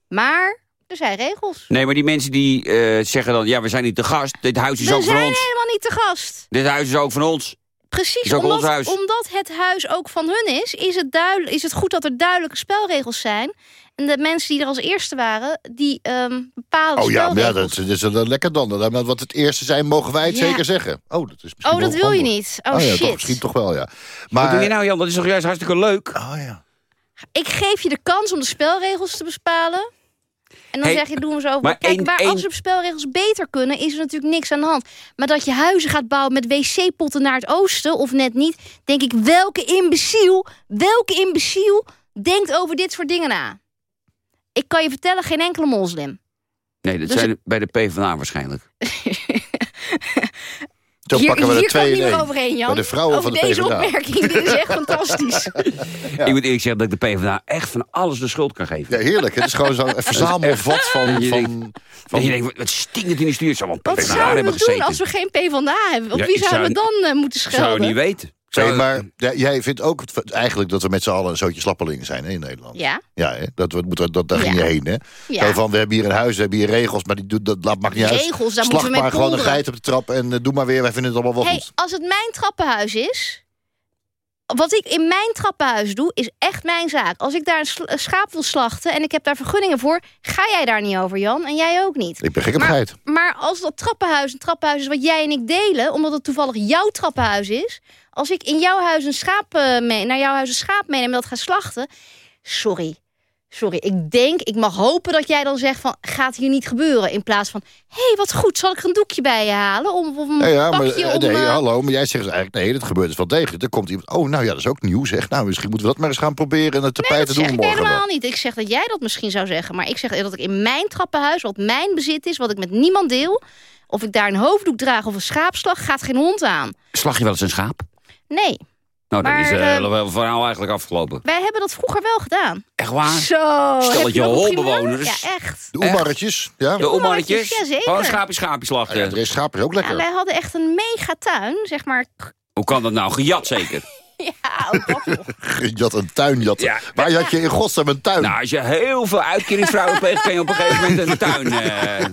Maar er zijn regels. Nee, maar die mensen die eh, zeggen dan... ja, we zijn niet te gast, dit huis is we ook van zijn ons. helemaal niet te gast. Dit huis is ook van ons. Precies, is ook ons omdat, huis. omdat het huis ook van hun is, is het, duidelijk, is het goed dat er duidelijke spelregels zijn. En de mensen die er als eerste waren, die ehm, bepalen Oh ja, ja dat, is- dat is wel lekker dan. Dat- Wat het eerste zijn, mogen wij het Ja. zeker zeggen. Oh, dat is misschien Oh, dat wil je niet. Oh, ja, shit. Toch, misschien toch wel, ja. Wat Maar, doe je nou, Jan? Dat is toch juist hartstikke leuk? Oh ja. Ik geef je de kans om de spelregels te bepalen. En dan Hey, zeg je, doen we zo over. maar Kijk, één- waar, de spelregels beter kunnen, is er natuurlijk niks aan de hand. Maar dat je huizen gaat bouwen met wc-potten naar het oosten, of net niet... denk ik, welke imbeciel, welke imbeciel denkt over dit soort dingen na? Ik kan je vertellen, geen enkele moslim. Nee, dat Dus zijn bij de PvdA waarschijnlijk. Zo hier pakken we er twee in overheen, Jan. Bij de vrouwen over van de deze PvdA. opmerking, dit is echt fantastisch. Ik moet eerlijk zeggen dat ik de PvdA echt van alles de schuld kan geven. Ja, heerlijk. Het is gewoon zo'n verzamelvat van... Van, denkt- van En je denkt, wat stinkt het in die stuur? Het zal wel Wat PvdA zouden hebben we doen als we geen PvdA hebben? Op Ja, wie zouden we dan eh, moeten Ik zou schelden? het niet weten. Nee, maar jij vindt ook eigenlijk dat we met z'n allen een zootje slappelingen zijn hè, in Nederland. Ja, Ja, hè? Dat, moeten- dat, daar Ja. ging je heen. Hè? ja. Zo van, we hebben hier een huis, we hebben hier regels, maar die, doet- dat laat- maakt niet uit. Regels, daar Slag moeten we maar gewoon een geit op de trap en eh, doe maar weer, wij vinden het allemaal wel Hey, goed. als het mijn trappenhuis is... Wat ik in mijn trappenhuis doe, is echt mijn zaak. Als ik daar een, schaap wil slachten en ik heb daar vergunningen voor... ga jij daar niet over, Jan, en jij ook niet. Ik ben gek op maar als dat trappenhuis een trappenhuis is wat jij en ik delen... omdat het toevallig jouw trappenhuis is... als ik in jouw huis een schaap eh, mee, naar jouw huis een schaap meeneem en dat ga slachten... sorry, sorry, ik denk, ik mag hopen dat jij dan zegt van... gaat hier niet gebeuren, in plaats van... hé, hey, wat goed, zal ik er een doekje bij je halen? Om, of een Ja, ja, maar, pakje eh, om... nee, eh, hallo, maar jij zegt dus eigenlijk, nee, dat gebeurt dus wel degelijk. Er komt iemand, oh, nou ja, dat is ook nieuw, zeg. Nou, misschien moeten we dat maar eens gaan proberen en het Nee, tapijt dat te doen ik morgen. helemaal wel. niet. Ik zeg dat jij dat misschien zou zeggen. Maar ik zeg dat ik in mijn trappenhuis, wat mijn bezit is... wat ik met niemand deel... of ik daar een hoofddoek draag of een schaapslag... gaat geen hond aan. Slag je wel eens een schaap? Nee, Nou, dan Maar, is eh, het verhaal eigenlijk afgelopen. wij hebben dat vroeger wel gedaan. Echt waar? Zo. Stel dat je holbewoners-? Ja, echt. De oemarretjes, ja. De omannetjes? Ja, zeker. Gewoon schaapje, schaapje Ah, slachten. ja, er is schaap is ook Ja, lekker. wij hadden echt een mega tuin, zeg maar. Hoe kan dat nou? Gejat zeker? Ja, ook dat nog. Je had een tuin, je had, Ja. waar had je in godsnaam een tuin? Nou, als je heel veel uitkeringsvrouwen pleegt, kan je op een gegeven moment een tuin. eh.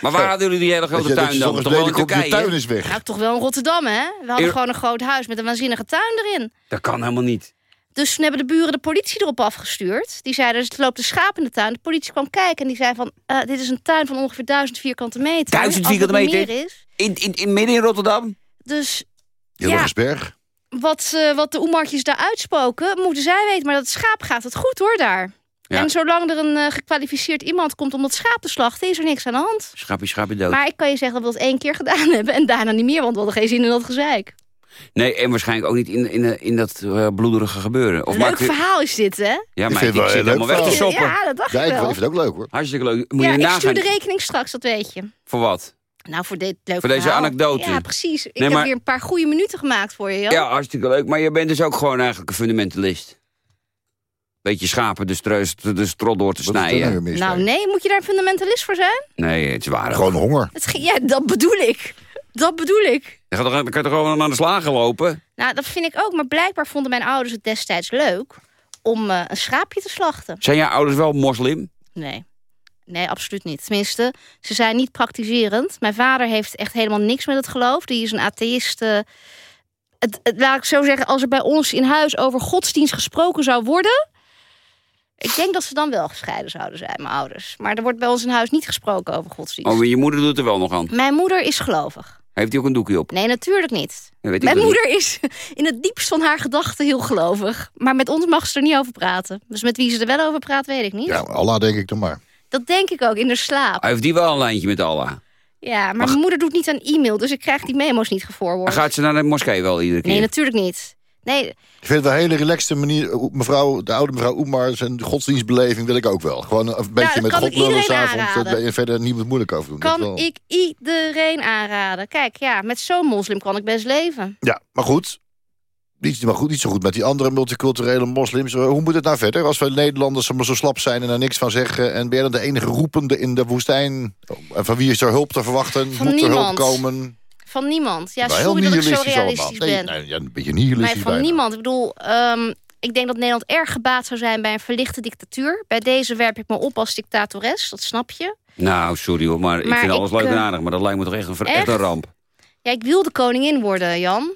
Maar waar hadden jullie die hele grote je, dat tuin je dan? toch wel in Turkije? tuin is weg. Nou, toch wel in Rotterdam, hè? We hadden In- gewoon een groot huis met een waanzinnige tuin erin. Dat kan helemaal niet. Dus toen hebben de buren de politie erop afgestuurd. Die zeiden, dus er loopt een schaap in de tuin. De politie kwam kijken en die zei van... eh, dit is een tuin van ongeveer 1000 vierkante meter. 1000 Als het vierkante meter? meer is. In, in, in midden in Rotterdam? Dus Hilgersberg. Wat, eh, wat de oemartjes daar uitspoken, moeten zij weten. Maar dat schaap gaat het goed hoor daar. Ja. En zolang er een eh, gekwalificeerd iemand komt om dat schaap te slachten... is er niks aan de hand. Schaapje, schaapje dood. Maar ik kan je zeggen dat we dat één keer gedaan hebben... en daarna niet meer, want we hadden geen zin in dat gezeik. Nee, en waarschijnlijk ook niet in, in, in dat eh, bloederige gebeuren. Of Leuk maak je- verhaal is dit, hè? Ja, Ik maar vind ik, het wel zit helemaal leuk weg te soppen. Ja, dat dacht Ja, ik ik wel. vind het ook leuk hoor. Hartstikke leuk. Moet ja, je ik nagaan. stuur de rekening straks, dat weet je. Voor wat? Nou, voor dit leuk Voor deze verhaal. anekdote. Ja, precies. Ik Nee, heb maar- weer een paar goede minuten gemaakt voor je, Jan. Ja, hartstikke leuk. Maar je bent dus ook gewoon eigenlijk een fundamentalist. Beetje schapen de, streus, de strot door te Wat snijden. nou, nee, moet je daar een fundamentalist voor zijn? Nee, het is waar. Gewoon honger. Het, ja, dat bedoel ik. Dat bedoel ik. Dan kan je toch gewoon aan de slagen lopen? Nou, dat vind ik ook. Maar blijkbaar vonden mijn ouders het destijds leuk... om eh, een schaapje te slachten. Zijn jouw ouders wel moslim? Nee. Nee, absoluut niet. Tenminste, ze zijn niet praktiserend. Mijn vader heeft echt helemaal niks met het geloof. Die is een atheïst. eh. Het, het, laat ik zo zeggen, als er bij ons in huis over godsdienst gesproken zou worden... Ik denk dat ze dan wel gescheiden zouden zijn, mijn ouders. Maar er wordt bij ons in huis niet gesproken over godsdienst. Oh, maar je moeder doet er wel nog aan. Mijn moeder is gelovig. Heeft hij ook een doekje op? Nee, natuurlijk niet. Weet Mijn niet. moeder is in het diepst van haar gedachten heel gelovig. Maar met ons mag ze er niet over praten. Dus met wie ze er wel over praat, weet ik niet. Ja, Allah denk ik dan maar. Dat denk ik ook, in de slaap. Hij heeft die wel een lijntje met Allah. Ja, maar mijn moeder doet niet aan e-mail, dus ik krijg die memo's niet gevoorwoord. Gaat ze naar de moskee wel iedere keer? Nee, natuurlijk niet. Nee, Ik vind het wel een hele relaxte manier. Mevrouw, de oude mevrouw Oemar, zijn godsdienstbeleving wil ik ook wel. Gewoon een beetje dat met kan God ik lullen iedereen s'avonds. aanraden. En verder niet moeilijk over doen. Dat kan wel. ik iedereen aanraden. Kijk, ja, met zo'n moslim kan ik best leven. Ja, maar goed. Niet, maar goed. niet zo goed met die andere multiculturele moslims. Hoe moet het nou verder? Als we Nederlanders maar zo slap zijn en er niks van zeggen... en ben je dan de enige roepende in de woestijn? Oh, En van wie is er hulp te verwachten? Van moet er hulp niemand. komen? Van niemand. Ja, Maar heel sorry dat ik zo realistisch allemaal. ben. Nee, een beetje maar nihilistisch van bijna. niemand. Ik bedoel, ehm, ik denk dat Nederland erg gebaat zou zijn bij een verlichte dictatuur. Bij deze werp ik me op als dictatores, dat snap je. Nou, sorry hoor, maar, ik Maar vind alles ik, leuk en eh, aardig. Maar dat lijkt me toch echt een, echt? echt een ramp. Ja, ik wil de koningin worden, Jan.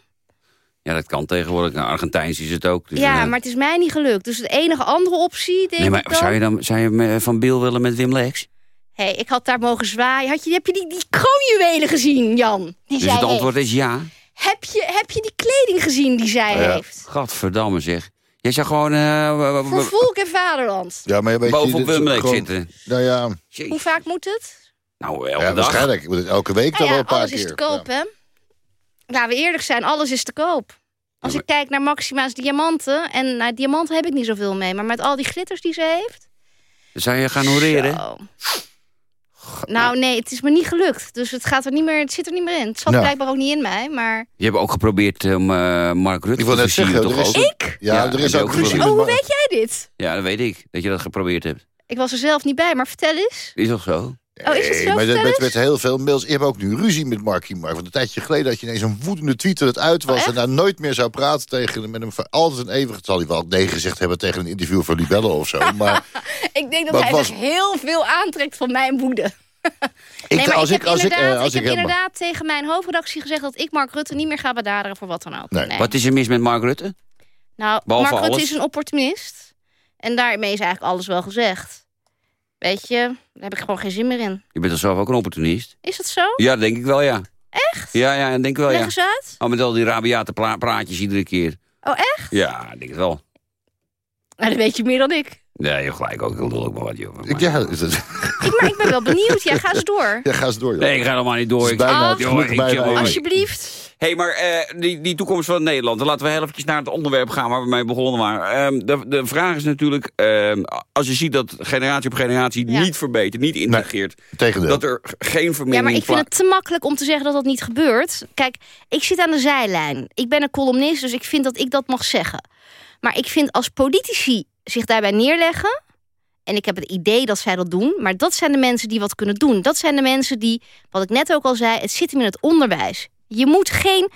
Ja, dat kan tegenwoordig. Nou, Argentijns is het ook. Dus, ja, eh, maar het is mij niet gelukt. Dus de enige andere optie, denk Nee, maar ik dan... zou je dan zou je me- van Bill willen met Wim Lex? hey, ik had daar mogen zwaaien. Had je, heb je die, die kroonjuwelen gezien, Jan? Die Dus zij het antwoord heeft. is ja. Heb je, heb je die kleding gezien die zij heeft? Gadverdamme zeg. Jij zou gewoon... eh, w- Voor volk en vaderland. Ja, maar weet je, boven op Wim Lex zitten. Nou ja, Hoe vaak moet het? Nou, elke ja dag. waarschijnlijk. Elke week Nou dan ja, wel een paar alles keer. is te koop, hè? Laten we eerlijk zijn, alles is te koop. Als ik kijk naar Maxima's diamanten... en nou, diamanten heb ik niet zoveel mee... maar met al die glitters die ze heeft... Zou je gaan honoreren? Zo. Nou nee, het is me niet gelukt. Dus het, gaat er niet meer, het zit er niet meer in. Het zat Nou. blijkbaar ook niet in mij, maar... Je hebt ook geprobeerd om eh, Mark Rutte te zeggen, toch is-? Ik? Ja, er is ook ruzie. Oh, hoe weet jij dit? Ja, dat weet ik. Dat je dat geprobeerd hebt. Ik was er zelf niet bij, maar vertel eens. Is toch zo? Oh, is het zo? Nee, maar met, eens. met heel veel mails. Je hebt ook nu ruzie met Markie Mark. Want een tijdje geleden had je ineens een woedende tweet dat het uit was... en daar nooit meer zou praten tegen hem. Met hem voor altijd een eeuwig... Het zal hij wel nee gezegd hebben tegen een interview voor Libelle of zo. Maar Ik denk dat hij was- heel veel aantrekt van mijn woede. ik, nee, maar als ik ik, heb als ik, inderdaad, als ik ik heb inderdaad tegen mijn hoofdredactie gezegd... dat ik Mark Rutte niet meer ga benaderen voor wat dan ook. Nee. Wat is er mis met Mark Rutte? Nou, Behalve Mark Rutte alles? is een opportunist. En daarmee is eigenlijk alles wel gezegd. Weet je, daar heb ik gewoon geen zin meer in. Je bent toch zelf ook een opportunist? Is dat zo? Ja, denk ik wel, ja. Echt? Ja, ja, denk ik wel, Leg ja. eens uit. Oh, met al die rabiate praatjes iedere keer. Oh, echt? Ja, denk het wel. Nou, dat weet je meer dan ik. Ja, je hebt gelijk ook. Ik lul ook maar wat, joh. Ik, ja, is het- ik. Maar ik ben wel benieuwd. Ja, ga eens door. ja, ga eens door. joh. Nee, ik ga helemaal niet door. Het is Ik- bijna- Joh, ik- joh, ik- Alsjeblieft. Hé, hey, maar eh, die, die toekomst van Nederland. Dan laten we heel eventjes naar het onderwerp gaan waar we mee begonnen waren. Ehm, de, de vraag is natuurlijk, ehm, als je ziet dat generatie op generatie Ja. niet verbetert, niet integreert. tegendeel. dat er geen vermenging Ja, maar ik vind het te makkelijk om te zeggen dat dat niet gebeurt. Kijk, ik zit aan de zijlijn. Ik ben een columnist, dus ik vind dat ik dat mag zeggen. Maar ik vind als politici zich daarbij neerleggen... en ik heb het idee dat zij dat doen... maar dat zijn de mensen die wat kunnen doen. Dat zijn de mensen die, wat ik net ook al zei... het zit hem in het onderwijs. Je moet geen,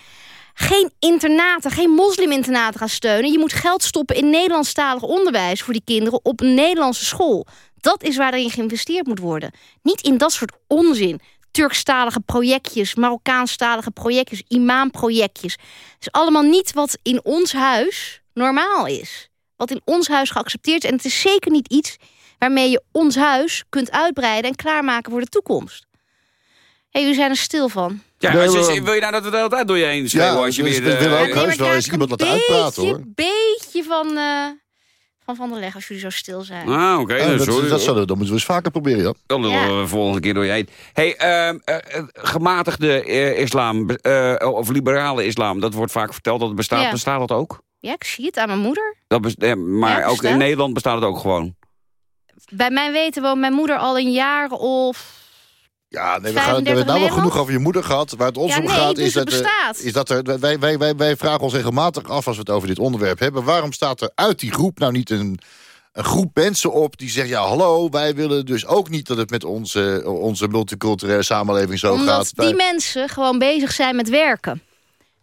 geen internaten, geen mosliminternaten gaan steunen. Je moet geld stoppen in Nederlandstalig onderwijs... voor die kinderen op een Nederlandse school. Dat is waar erin geïnvesteerd moet worden. Niet in dat soort onzin. Turkstalige projectjes, Marokkaanstalige projectjes, imamprojectjes. Het is allemaal niet wat in ons huis normaal is. Wat in ons huis geaccepteerd is. En het is zeker niet iets waarmee je ons huis kunt uitbreiden... en klaarmaken voor de toekomst. Hé, jullie zijn er stil van. Ja, Nee, als je- wil je nou dat we de hele tijd door je heen schreeuwen? Ja, als je dus weer, we eh, willen ook heus wel eens iemand een laten uitpraten, hoor. beetje, beetje van, eh, van Van der Leg als jullie zo stil zijn. Ah, oké. Ja, nou, dat, dat zullen, dat moeten we eens vaker proberen, ja. Dan lullen Ja. we de volgende keer door je heen. hey, ehm, eh, gematigde eh, islam, eh, of liberale islam, dat wordt vaak verteld dat het bestaat. Ja. Bestaat dat ook? Ja, ik zie het aan mijn moeder. Dat eh, maar Ja, ook in. Nederland bestaat het ook gewoon. Bij mijn weten woont mijn moeder al een jaar of... Ja, nee, we, gaan, we 35 hebben het nou wel genoeg over je moeder gehad. Waar het ons Ja, om nee, gaat dus is, dat, bestaat. is dat er... Wij, wij, wij, wij vragen ons regelmatig af als we het over dit onderwerp hebben. Waarom staat er uit die groep nou niet een, een groep mensen op die zegt... ja, hallo, wij willen dus ook niet dat het met onze, onze multiculturele samenleving zo Omdat gaat. die Wij- mensen gewoon bezig zijn met werken.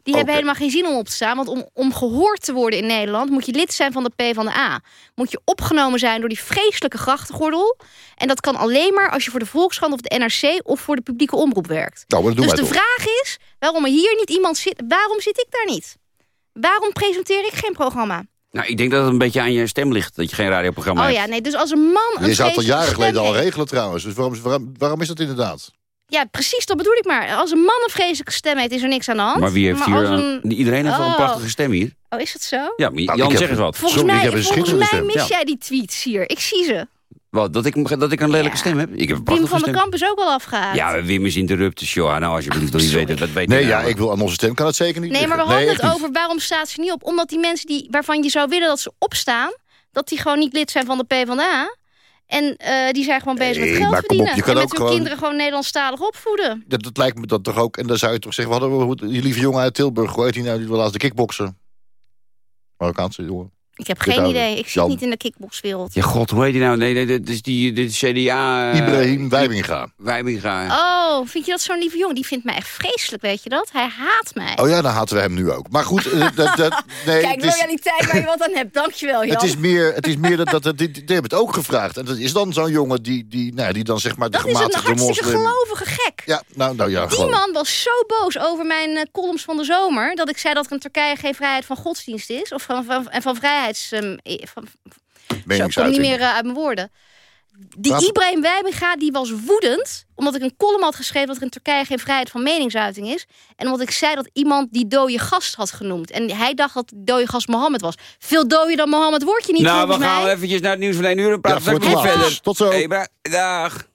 Die hebben helemaal geen zin om op te staan. Want om, om gehoord te worden in Nederland... moet je lid zijn van de PvdA. Moet je opgenomen zijn door die vreselijke grachtengordel. En dat kan alleen maar als je voor de Volkskrant of de NRC... of voor de publieke omroep werkt. Nou, maar dat doen dus de toch. vraag is, waarom er hier niet iemand zit... waarom zit ik daar niet? Waarom presenteer ik geen programma? Nou, ik denk dat het een beetje aan je stem ligt, dat je geen radioprogramma Oh hebt. ja, nee, dus als een man een Je zou het al jaren geleden al regelen trouwens. Dus waarom, waarom, waarom is dat inderdaad? Ja, precies, dat bedoel ik maar. Als een man een vreselijke stem heeft, is er niks aan de hand. Maar wie heeft Maar hier... als een- een- Iedereen heeft wel een Oh. prachtige stem hier. Oh, is dat zo? Ja, maar Nou, Jan, ik heb- zeg eens wat. Volgens Sorry, ik mij, heb een volgens mij mis Ja. jij die tweets hier. Ik zie ze. Wat, dat ik, dat ik een lelijke Ja. stem heb? Ik heb een Wim prachtige van der stem. Kamp is ook al afgehaakt. Ja, Wim is interruptus, joh. Nou, alsjeblieft, dat niet weten. Dat weet Nee, ik ja, ik wil aan onze stem, kan het zeker niet Nee, maar we hadden het niet. over waarom staat ze niet op. Omdat die mensen die, waarvan je zou willen dat ze opstaan... dat die gewoon niet lid zijn van de PvdA. En eh, die zijn gewoon bezig met geld op, verdienen. je kan en met ook hun gewoon- kinderen gewoon Nederlandstalig opvoeden. Dat, dat lijkt me dat toch ook. En dan zou je toch zeggen, we hadden we- die lieve jongen uit Tilburg, hoe heet hij nou, die wil laatst de kickboksen. Marokkaanse jongen. Ik heb geen idee. Ik zit Jan. niet in de kickboxwereld. Ja, god, hoe heet die nou? Nee, nee, dit is die, dit is CDA... eh, Ibrahim Wijbinga. Wijbinga. Oh, vind je dat zo'n lieve jongen? Die vindt mij echt vreselijk, weet je dat? Hij haat mij. Oh ja, dan haten we hem nu ook. Maar goed, eh, dat, dat, nee, Kijk, het is, loyaliteit waar je wat aan hebt. Dankjewel, Jan. het is meer, het is meer dat, dat, dat die, die hebben het ook gevraagd. En dat is dan zo'n jongen die, die, nou, die dan zeg maar de dat is een hartstikke moslim... gelovige gek. Ja, nou, nou ja, Die gewoon. man was zo boos over mijn eh, columns van de zomer... dat ik zei dat er in Turkije geen vrijheid van godsdienst is. Of van, van, en van vrijheids... ehm, eh, van, zo, ik kom niet meer eh, uit mijn woorden. Die Praat- Ibrahim Wijbinga die was woedend... omdat ik een column had geschreven... dat er in Turkije geen vrijheid van meningsuiting is. En omdat ik zei dat iemand die dode gast had genoemd. En hij dacht dat dode gast Mohammed was. Veel dode dan Mohammed word je niet, nou, we gaan mij. eventjes naar het nieuws van 1 uur. en Ja, praten voor het laatst. verder. Tot zo. Hey, dag.